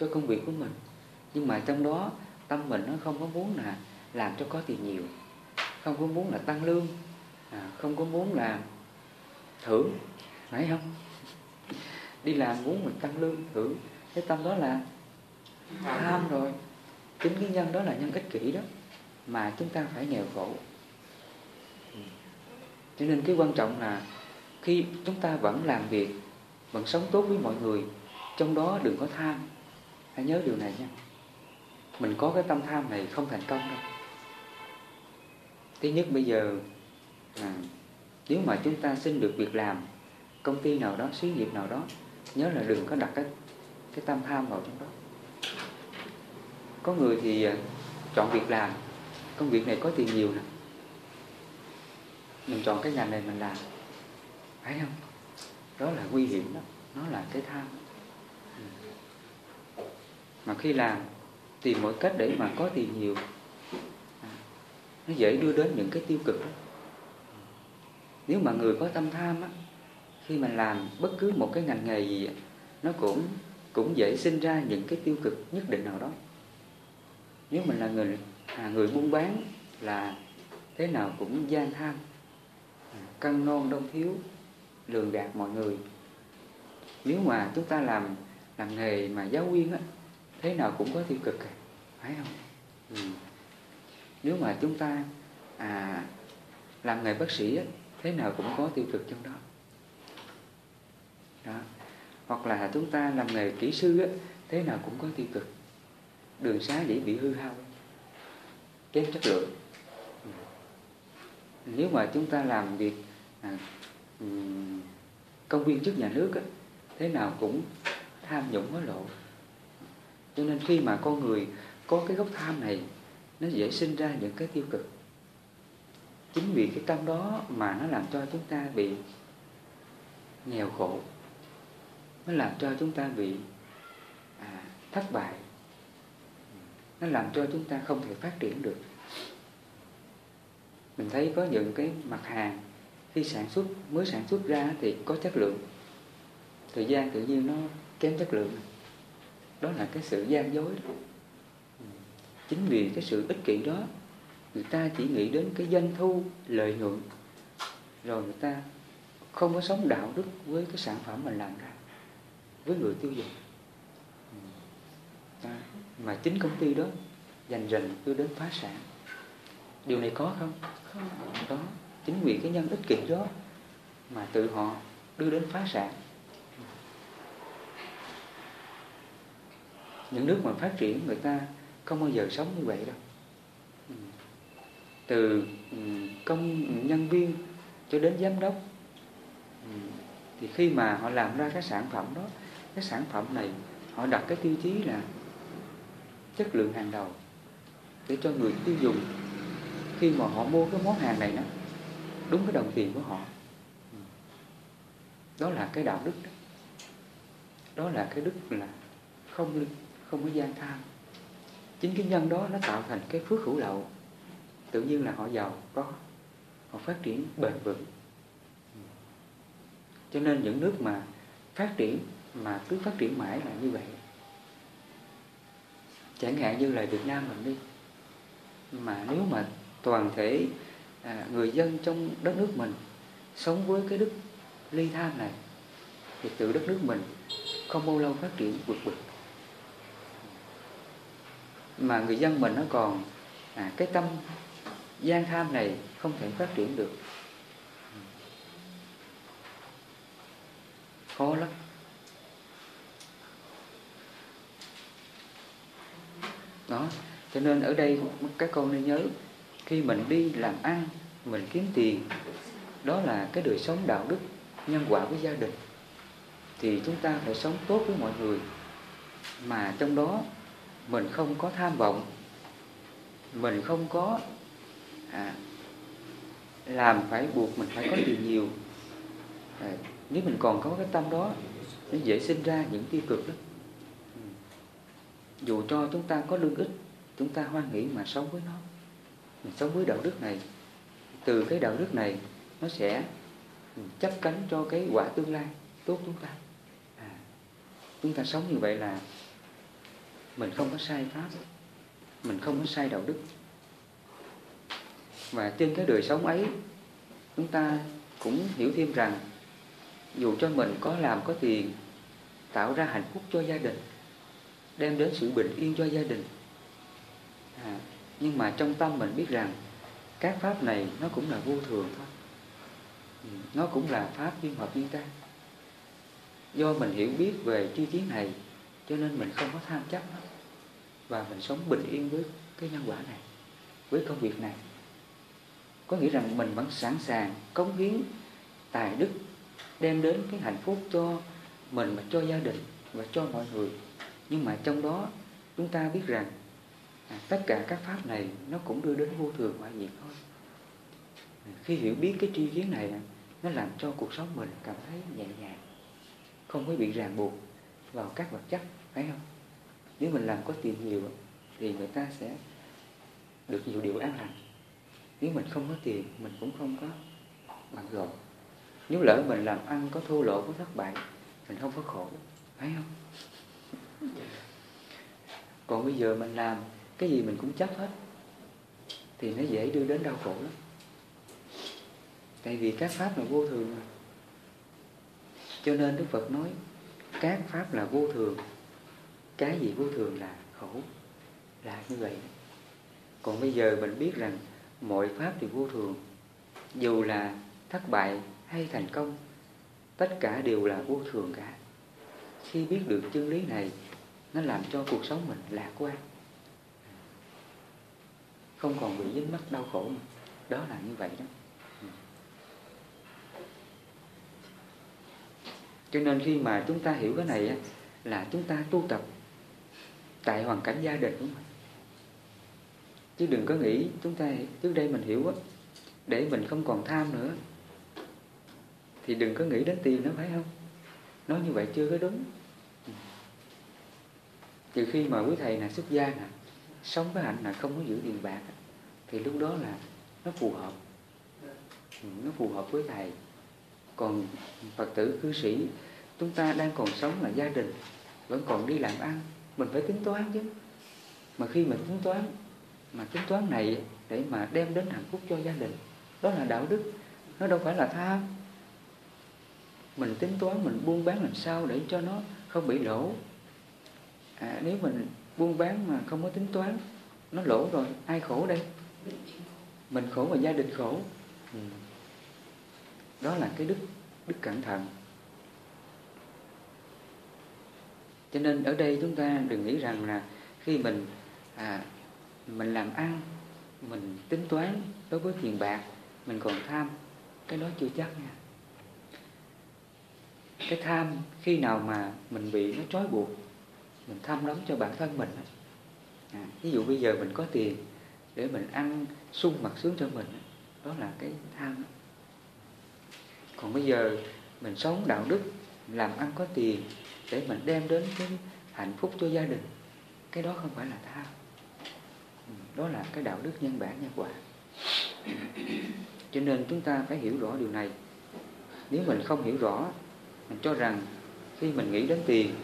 cho công việc của mình. Nhưng mà trong đó tâm mình nó không có muốn là làm cho có tiền nhiều. Không có muốn là tăng lương. À, không có muốn là thưởng. Phải không? Đi làm muốn mình tăng lương thưởng. Cái tâm đó là tham rồi. Chính cái nhân đó là nhân ích kỷ đó mà chúng ta phải nghèo khổ. Cho nên cái quan trọng là khi chúng ta vẫn làm việc vẫn sống tốt với mọi người trong đó đừng có tham. Hãy nhớ điều này nha. Mình có cái tâm tham này không thành công đâu. Thứ nhất bây giờ à, nếu mà chúng ta xin được việc làm công ty nào đó xí nghiệp nào đó nhớ là đừng có đặt cái cái tâm tham vào trong đó. Có người thì à, chọn việc làm, công việc này có tiền nhiều nè. Mình chọn cái ngành này mình làm, phải không? Đó là nguy hiểm đó nó là cái tham. Mà khi làm, tìm mọi cách để mà có tiền nhiều à, nó dễ đưa đến những cái tiêu cực đó. Nếu mà người có tâm tham á khi mà làm bất cứ một cái ngành nghề gì nó cũng cũng dễ sinh ra những cái tiêu cực nhất định nào đó. Nếu mình là người à, người buôn bán là thế nào cũng gian tham căng non đông thiếu lường gạt mọi người. Nếu mà chúng ta làm làm nghề mà giáo viên á thế nào cũng có tiêu cực phải không? Ừ. nếu mà chúng ta à, làm nghề bác sĩ á, thế nào cũng có tiêu cực trong đó đó. Hoặc là chúng ta làm nghề kỹ sư á, thế nào cũng có tiêu cực. Đường xá dễ bị hư hao. Kém chất lượng. Nếu mà chúng ta làm việc à, công viên chức nhà nước á, thế nào cũng tham nhũng hối lộ. Cho nên khi mà con người có cái gốc tham này nó dễ sinh ra những cái tiêu cực. Chính vì cái tâm đó mà nó làm cho chúng ta bị nghèo khổ nó làm cho chúng ta bị à, thất bại. Nó làm cho chúng ta không thể phát triển được. Mình thấy có những cái mặt hàng khi sản xuất mới sản xuất ra thì có chất lượng. Thời gian tự nhiên nó kém chất lượng. Đó là cái sự gian dối đó. chính vì cái sự ích kỷ đó người ta chỉ nghĩ đến cái doanh thu lợi nhuận rồi người ta không có sống đạo đức với cái sản phẩm mình làm ra với người tiêu dùng. À, mà chính công ty đó dành dần đưa đến phá sản. Điều này có không? Không đó chính vì cái nhân ích kỷ đó mà tự họ đưa đến phá sản. Những nước mà phát triển người ta không bao giờ sống như vậy đâu. Từ ừ, công nhân viên cho đến giám đốc ừ, thì khi mà họ làm ra cái sản phẩm đó cái sản phẩm này, họ đặt cái tiêu chí là chất lượng hàng đầu để cho người tiêu dùng khi mà họ mua cái món hàng này nó đúng cái đồng tiền của họ. Ừ. Đó là cái đạo đức đó. Đó là cái đức là không không có gian tham. Chính cái nhân đó nó tạo thành cái phước hữu lậu. Tự nhiên là họ giàu, có, họ phát triển bền vững. Ừ. Cho nên những nước mà phát triển mà cứ phát triển mãi là như vậy. Chẳng hạn như là Việt Nam mình đi mà nếu mà toàn thể à, người dân trong đất nước mình sống với cái đức ly tham này thì tự đất nước mình không bao lâu phát triển vượt bực. Mà người dân mình nó còn à, cái tâm gian tham này không thể phát triển được. Khó lắm. Đó. Cho nên ở đây các con nên nhớ khi mình đi làm ăn mình kiếm tiền đó là cái đời sống đạo đức nhân quả với gia đình thì chúng ta phải sống tốt với mọi người. Mà trong đó mình không có tham vọng mình không có à, làm phải buộc mình phải có tiền nhiều. À, nếu mình còn có cái tâm đó nó dễ sinh ra những tiêu cực đó dù cho chúng ta có lương ích chúng ta hoan nghĩ mà sống với nó. Mình sống với đạo đức này. Từ cái đạo đức này nó sẽ chấp cánh cho cái quả tương lai tốt chúng ta. À, chúng ta sống như vậy là mình không có sai pháp mình không có sai đạo đức. Và trên cái đời sống ấy chúng ta cũng hiểu thêm rằng dù cho mình có làm có tiền tạo ra hạnh phúc cho gia đình đem đến sự bình yên cho gia đình. À, nhưng mà trong tâm mình biết rằng các pháp này nó cũng là vô thường thôi. Ừ, nó cũng là pháp duyên hợp duyên tan do mình hiểu biết về chi kiến này cho nên mình không có tham chấp nó. Và mình sống bình yên với cái nhân quả này với công việc này. Có nghĩa rằng mình vẫn sẵn sàng cống hiến tài đức đem đến cái hạnh phúc cho mình và cho gia đình và cho mọi người nhưng mà trong đó chúng ta biết rằng à, tất cả các pháp này nó cũng đưa đến vô thường hoại diệt thôi. À, khi hiểu biết cái tri kiến này nó làm cho cuộc sống mình cảm thấy nhẹ nhàng không có bị ràng buộc vào các vật chất phải không? Nếu mình làm có tiền nhiều thì người ta sẽ được nhiều điều an lành. Nếu mình không có tiền mình cũng không có bằng gồm nếu lỡ mình làm ăn có thua lỗ có thất bại mình không có khổ phải không? Còn bây giờ mình làm cái gì mình cũng chấp hết, thì nó dễ đưa đến đau khổ lắm. Tại vì các pháp là vô thường mà. Cho nên Đức Phật nói, các pháp là vô thường, cái gì vô thường là khổ, là như vậy. Còn bây giờ mình biết rằng mọi pháp thì vô thường, dù là thất bại hay thành công, tất cả đều là vô thường cả. Khi biết được chân lý này nó làm cho cuộc sống mình lạc quan. Không còn bị dính mắc đau khổ nữa. đó là như vậy đó. Cho nên khi mà chúng ta hiểu cái này là chúng ta tu tập tại hoàn cảnh gia đình của mình. Chứ đừng có nghĩ chúng ta, trước đây mình hiểu á, để mình không còn tham nữa, thì đừng có nghĩ đến tiền nữa, phải không? Nói như vậy chưa có đúng trừ khi mà quý thầy là xuất gia nè, sống với hạnh là không có giữ tiền bạc thì lúc đó là nó phù hợp. Ừ, nó phù hợp với thầy. Còn phật tử, cư sĩ, chúng ta đang còn sống là gia đình, vẫn còn đi làm ăn, mình phải tính toán chứ. Mà khi mình tính toán, mà tính toán này để mà đem đến hạnh phúc cho gia đình, đó là đạo đức, nó đâu phải là tham. Mình tính toán, mình buôn bán làm sao để cho nó không bị lỗ à, nếu mình buôn bán mà không có tính toán nó lỗ rồi ai khổ đây? Mình khổ và gia đình khổ. Ừ. đó là cái đức đức cẩn thận. Cho nên ở đây chúng ta đừng nghĩ rằng là khi mình à, mình làm ăn mình tính toán đối với tiền bạc mình còn tham cái đó chưa chắc nha. Cái tham khi nào mà mình bị nó trói buộc mình tham lắm cho bản thân mình. À, ví dụ bây giờ mình có tiền để mình ăn sung mặt sướng cho mình đó là cái tham. Còn bây giờ mình sống đạo đức làm ăn có tiền để mình đem đến cái hạnh phúc cho gia đình cái đó không phải là tham. Ừ, đó là cái đạo đức nhân bản nhân quả. Cho nên chúng ta phải hiểu rõ điều này. Nếu mình không hiểu rõ mình cho rằng khi mình nghĩ đến tiền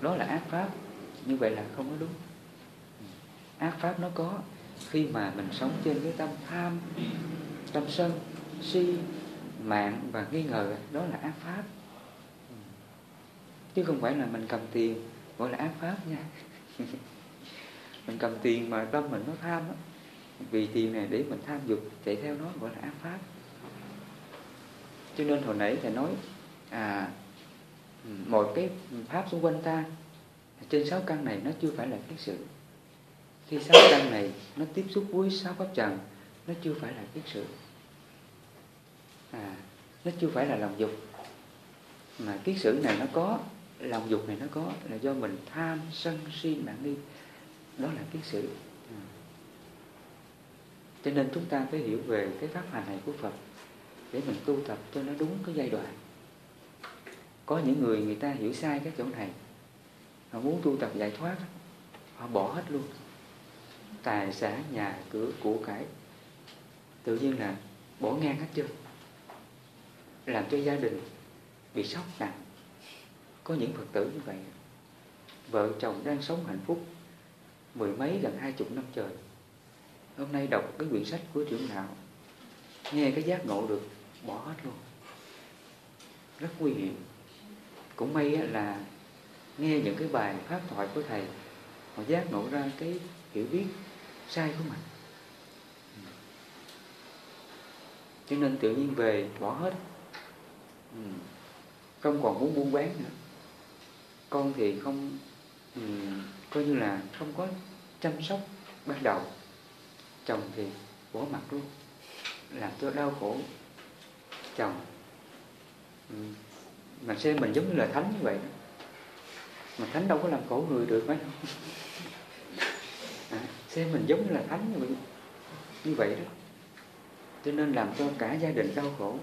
đó là ác pháp như vậy là không có đúng. Ác pháp nó có khi mà mình sống trên cái tâm tham, tâm sân, si, mạng và nghi ngờ, đó là ác pháp. Chứ không phải là mình cầm tiền, gọi là ác pháp nha. Mình cầm tiền mà tâm mình nó tham đó. vì tiền này để mình tham dục, chạy theo nó gọi là ác pháp. Cho nên hồi nãy thầy nói à mọi cái pháp xung quanh ta trên sáu căn này nó chưa phải là kiết sự. Khi sáu căn này nó tiếp xúc với sáu pháp trần nó chưa phải là kiết sự. À, nó chưa phải là lòng dục. Mà kiết sử này nó có lòng dục này nó có là do mình tham sân si mạng nghi. Đó là kiết sử à. cho nên chúng ta phải hiểu về cái pháp hành này của Phật để mình tu tập cho nó đúng cái giai đoạn. Có những người người ta hiểu sai cái chỗ này họ muốn tu tập giải thoát họ bỏ hết luôn. Tài sản, nhà, cửa, của cải. Tự nhiên là bỏ ngang hết trơn. Làm cho gia đình bị sốc nặng. Có những phật tử như vậy, vợ chồng đang sống hạnh phúc mười mấy gần hai chục năm trời. Hôm nay đọc cái quyển sách của trưởng đạo nghe cái giác ngộ được, bỏ hết luôn. Rất nguy hiểm. Cũng may là nghe những cái bài pháp thoại của thầy họ giác ngộ ra cái hiểu biết sai của mình. Cho nên tự nhiên về bỏ hết. Ừ. không còn muốn buôn bán nữa. Con thì không ừ, coi như là không có chăm sóc ban đầu. Chồng thì bỏ mặt luôn làm cho đau khổ. Chồng ừ. mà xem mình giống như là thánh như vậy đó mà thánh đâu có làm khổ người được phải không à, xem mình giống như là thánh như vậy như vậy đó. Cho nên làm cho cả gia đình đau khổ.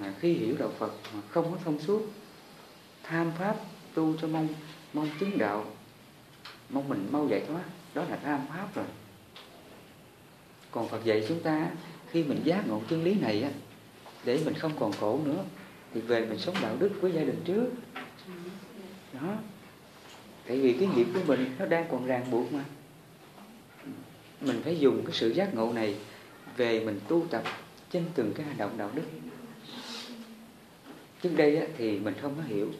Mà khi hiểu đạo Phật mà không có thông suốt tham pháp tu cho mong mong chứng đạo mong mình mau giải thoát đó là tham pháp rồi. Còn Phật dạy chúng ta khi mình giác ngộ chân lý này á để mình không còn khổ nữa thì về mình sống đạo đức với gia đình trước đó. Tại vì cái nghiệp của mình nó đang còn ràng buộc mà. Mình phải dùng cái sự giác ngộ này về mình tu tập trên từng cái hành động đạo đức. Trước đây thì mình không có hiểu.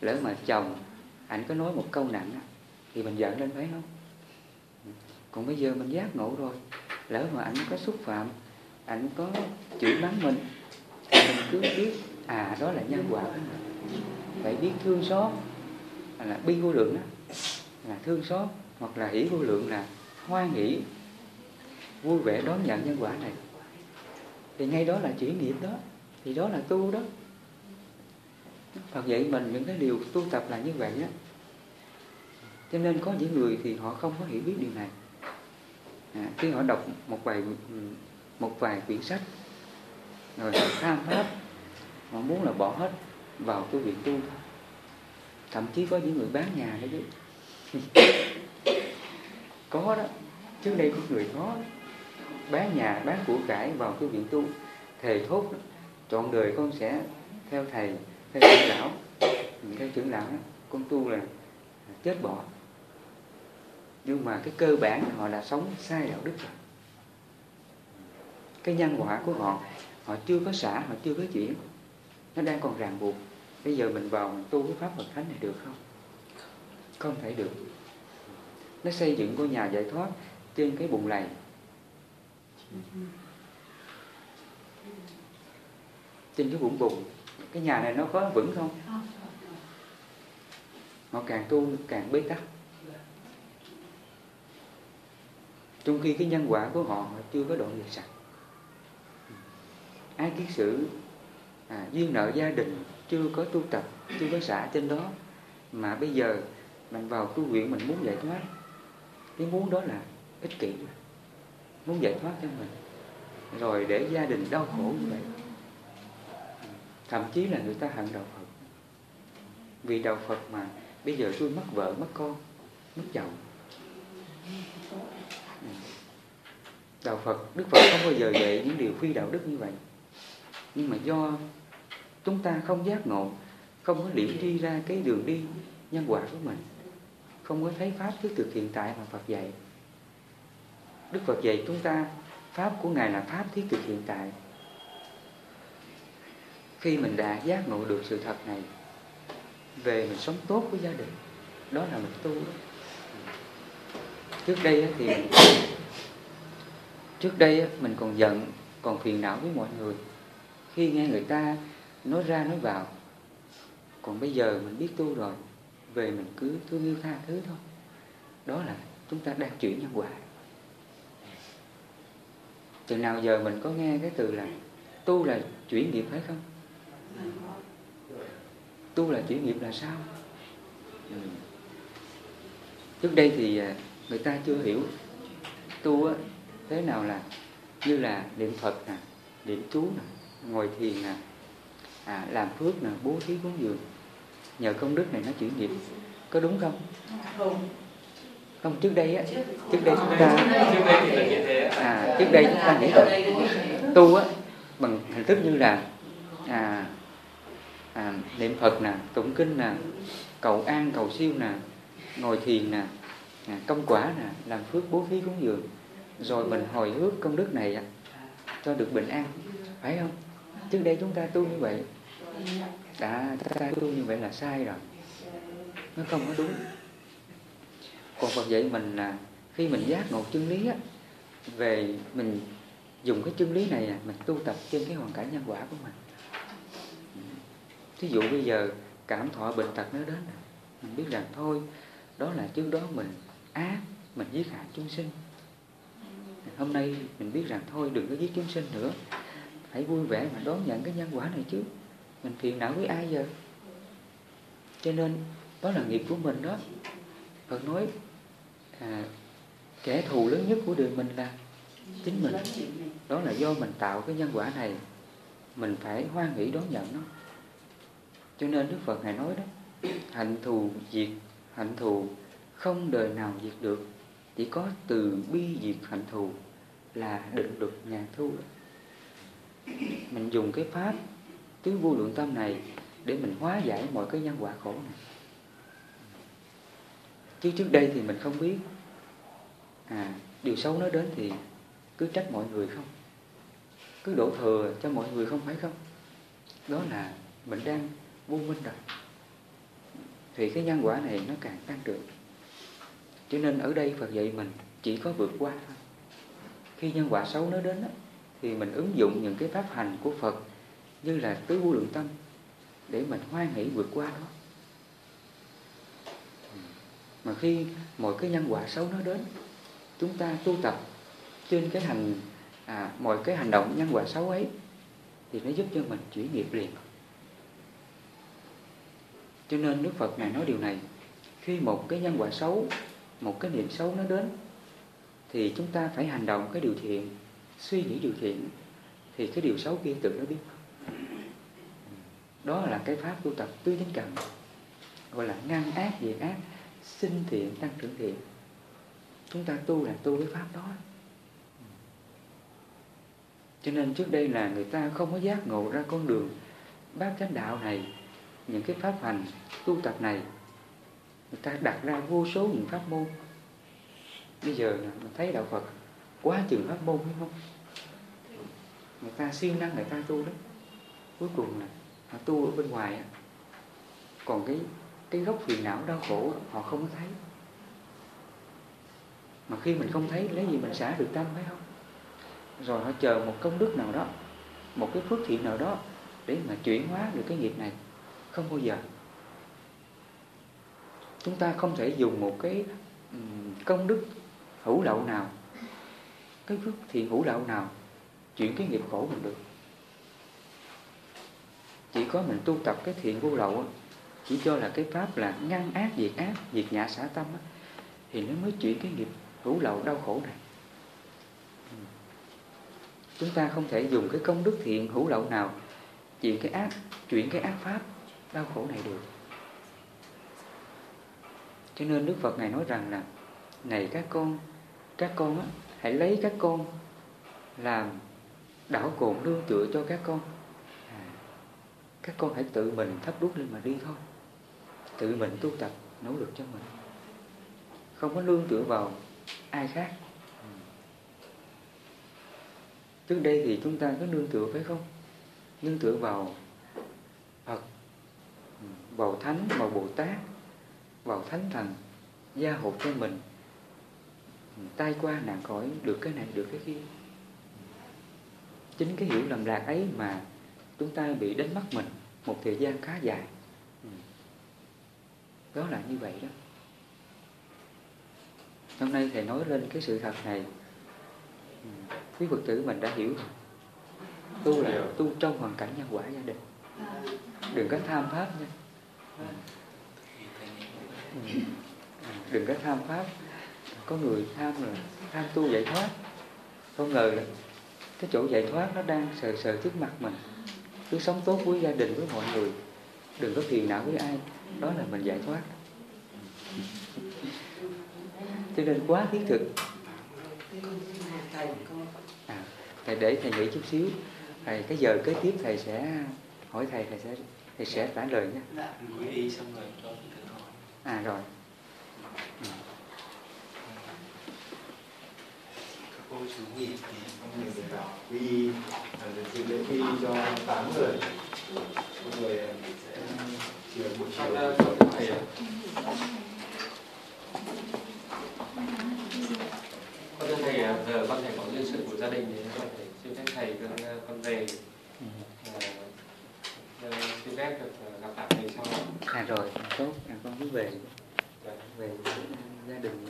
Lỡ mà chồng ảnh có nói một câu nặng thì mình giận lên phải không còn bây giờ mình giác ngộ rồi. Lỡ mà ảnh có xúc phạm, ảnh có chửi mắng mình, thì mình cứ biết à đó là nhân quả. Phải biết thương xót là bi vô lượng đó. Là thương xót hoặc là hỷ vô lượng là hoan hỷ vui vẻ đón nhận nhân quả này. Thì ngay đó là chuyển nghiệp đó thì đó là tu đó. Phật dạy mình những cái điều tu tập là như vậy á. Cho nên có những người thì họ không có hiểu biết điều này. À, khi họ đọc một vài một vài quyển sách rồi họ tham pháp họ muốn là bỏ hết vào cái việc tu. thôi thậm chí có những người bán nhà đấy chứ. Có đó trước đây có người có bán nhà bán của cải vào cái viện tu thề thốt đó. chọn đời con sẽ theo thầy theo trưởng lão. Theo trưởng lão đó, con tu là chết bỏ. Nhưng mà cái cơ bản họ là sống sai đạo đức rồi. Cái nhân quả của họ họ chưa có xả họ chưa có chuyển nó đang còn ràng buộc bây giờ mình vào mình tu cái pháp Phật thánh này được không? Không thể được. Nó xây dựng ngôi nhà giải thoát trên cái bụng lầy. Trên cái bụng bụng. Cái nhà này nó có vững không? Họ càng tu càng bế tắc. Trong khi cái nhân quả của họ, họ chưa có đoạn diệt sạch. Ai kiết sử à, duyên nợ gia đình chưa có tu tập, chưa có xả trên đó. Mà bây giờ mình vào tu viện mình muốn giải thoát. Cái muốn đó là ích kỷ. Muốn giải thoát cho mình. Rồi để gia đình đau khổ như vậy. Thậm chí là người ta hận đạo Phật. Vì đạo Phật mà bây giờ tôi mất vợ, mất con, mất chồng. Đạo Phật, Đức Phật không bao giờ dạy những điều phi đạo đức như vậy. Nhưng mà do chúng ta không giác ngộ, không có liễm đi ra cái đường đi nhân quả của mình. Không có thấy pháp thứ thực hiện tại mà Phật dạy. Đức Phật dạy chúng ta, pháp của ngài là pháp thiết thực hiện tại. Khi mình đã giác ngộ được sự thật này, về mình sống tốt với gia đình, đó là mình tu đó. trước đây thì, trước đây mình còn giận, còn phiền não với mọi người. Khi nghe người ta nói ra nói vào. Còn bây giờ mình biết tu rồi về mình cứ thương yêu tha thứ thôi. Đó là chúng ta đang chuyển nhân quả. Từ nào giờ mình có nghe cái từ là tu là chuyển nghiệp phải không? Tu là chuyển nghiệp là sao? Ừ. trước đây thì à, người ta chưa hiểu tu á, thế nào là như là niệm phật nè niệm chú nè ngồi thiền nè à, làm phước nè bố thí cúng dường. Nhờ công đức này nó chuyển nghiệp. Có đúng không? Không. Trước đây á trước đây chúng ta à trước đây chúng ta nghĩ là tu á bằng hình thức như là à, à niệm phật nè tụng kinh nè cầu an cầu siêu nè ngồi thiền nè à, công quả nè làm phước bố thí cúng dường. Rồi mình hồi ước công đức này cho được bình an. Phải không? Trước đây chúng ta tu như vậy đã ta tu như vậy là sai rồi. Nó không có đúng. Còn Phật dạy mình là khi mình giác ngộ chân lý á, về mình dùng cái chân lý này à, mình tu tập trên cái hoàn cảnh nhân quả của mình. Thí dụ bây giờ cảm thọ bệnh tật nó đến mình biết rằng thôi đó là trước đó mình ác mình giết hại chúng sinh. Hôm nay mình biết rằng thôi đừng có giết chúng sinh nữa. Hãy vui vẻ mà đón nhận cái nhân quả này chứ mình phiền não với ai giờ cho nên đó là nghiệp của mình đó. Phật nói à, kẻ thù lớn nhất của đời mình là chính mình. Đó là do mình tạo cái nhân quả này mình phải hoan nghĩ đón nhận nó. Cho nên Đức Phật Ngài nói đó hạnh thù diệt hạnh thù không đời nào diệt được. Chỉ có từ bi diệt hạnh thù là định luật nhà thu đó. mình dùng cái pháp tứ vô lượng tâm này để mình hóa giải mọi cái nhân quả khổ này. Chứ trước đây thì mình không biết. À điều xấu nó đến thì cứ trách mọi người không? Cứ đổ thừa cho mọi người không phải không? Đó là mình đang vô minh rồi. Thì cái nhân quả này nó càng tăng trưởng. Cho nên ở đây Phật dạy mình chỉ có vượt qua thôi. Khi nhân quả xấu nó đến đó, thì mình ứng dụng những cái pháp hành của Phật như là tứ vô lượng tâm để mình hoan hỷ vượt qua đó. Mà khi mọi cái nhân quả xấu nó đến chúng ta tu tập trên cái hành à, mọi cái hành động nhân quả xấu ấy thì nó giúp cho mình chuyển nghiệp liền. Cho nên Đức Phật Ngài nói điều này khi một cái nhân quả xấu một cái niệm xấu nó đến thì chúng ta phải hành động cái điều thiện suy nghĩ điều thiện thì cái điều xấu kia tự nó biết đó là cái pháp tu tập tứ chánh cần, gọi là ngăn ác, diệt ác, sinh thiện, tăng trưởng thiện. Chúng ta tu là tu cái pháp đó. Cho nên trước đây là người ta không có giác ngộ ra con đường bát chánh đạo này, những cái pháp hành tu tập này, người ta đặt ra vô số những pháp môn. Bây giờ mình thấy đạo Phật quá chừng pháp môn phải không? Người ta siêu năng người ta tu đó cuối cùng là họ tu ở bên ngoài còn cái cái gốc phiền não đau khổ họ không có thấy. Mà khi mình không thấy, lấy gì mình xả được tâm, phải không? Rồi họ chờ một công đức nào đó, một cái phước thiện nào đó để mà chuyển hóa được cái nghiệp này. Không bao giờ. Chúng ta không thể dùng một cái công đức hữu lậu nào, cái phước thiện hữu lậu nào chuyển cái nghiệp khổ mình được chỉ có mình tu tập cái thiện vô lậu chỉ cho là cái pháp là ngăn ác diệt ác diệt nhã xả tâm thì nó mới chuyển cái nghiệp hữu lậu đau khổ này. Chúng ta không thể dùng cái công đức thiện hữu lậu nào chuyển cái ác chuyển cái ác pháp đau khổ này được. Cho nên Đức Phật Ngài nói rằng là Này các con Các con á, hãy lấy các con Làm đảo cồn nương tựa cho các con. Các con hãy tự mình thắp đuốc lên mà đi thôi. Tự mình tu tập nỗ lực cho mình. Không có nương tựa vào ai khác. Trước đây thì chúng ta có nương tựa phải không? Nương tựa vào Phật Vào Thánh, vào Bồ Tát Vào Thánh Thần Gia hộ cho mình. Tai qua nạn khỏi được cái này được cái kia. Chính cái hiểu lầm lạc ấy mà Chúng ta bị đánh mất mình Một thời gian khá dài. Đó là như vậy đó. Hôm nay Thầy nói lên cái sự thật này. Quý Phật tử mình đã hiểu tu là tu trong hoàn cảnh nhân quả gia đình. Đừng có tham pháp nha. Đừng có tham pháp. Có người tham là tham tu giải thoát. Không ngờ là cái chỗ giải thoát nó đang sờ sờ trước mặt mình cứ sống tốt với gia đình với mọi người. Đừng có phiền não với ai. Đó là mình giải thoát. Cho nên quá thiết thực. Thầy để thầy nghĩ chút xíu. Thầy cái giờ kế tiếp thầy sẽ hỏi thầy thầy sẽ thầy sẽ trả lời nhé. Hỏi. À rồi. Các cô chú nghỉ thì không nhiều người bảo đi dự lễ đi cho tám người. Mọi người sẽ chiều buổi chiều. Thầy ạ. Con thưa thầy giờ con thầy có nhân sự của gia đình thì con thầy xin phép thầy con con về. Xin phép được gặp lại thầy sau. À rồi tốt à con cứ về. Về gia đình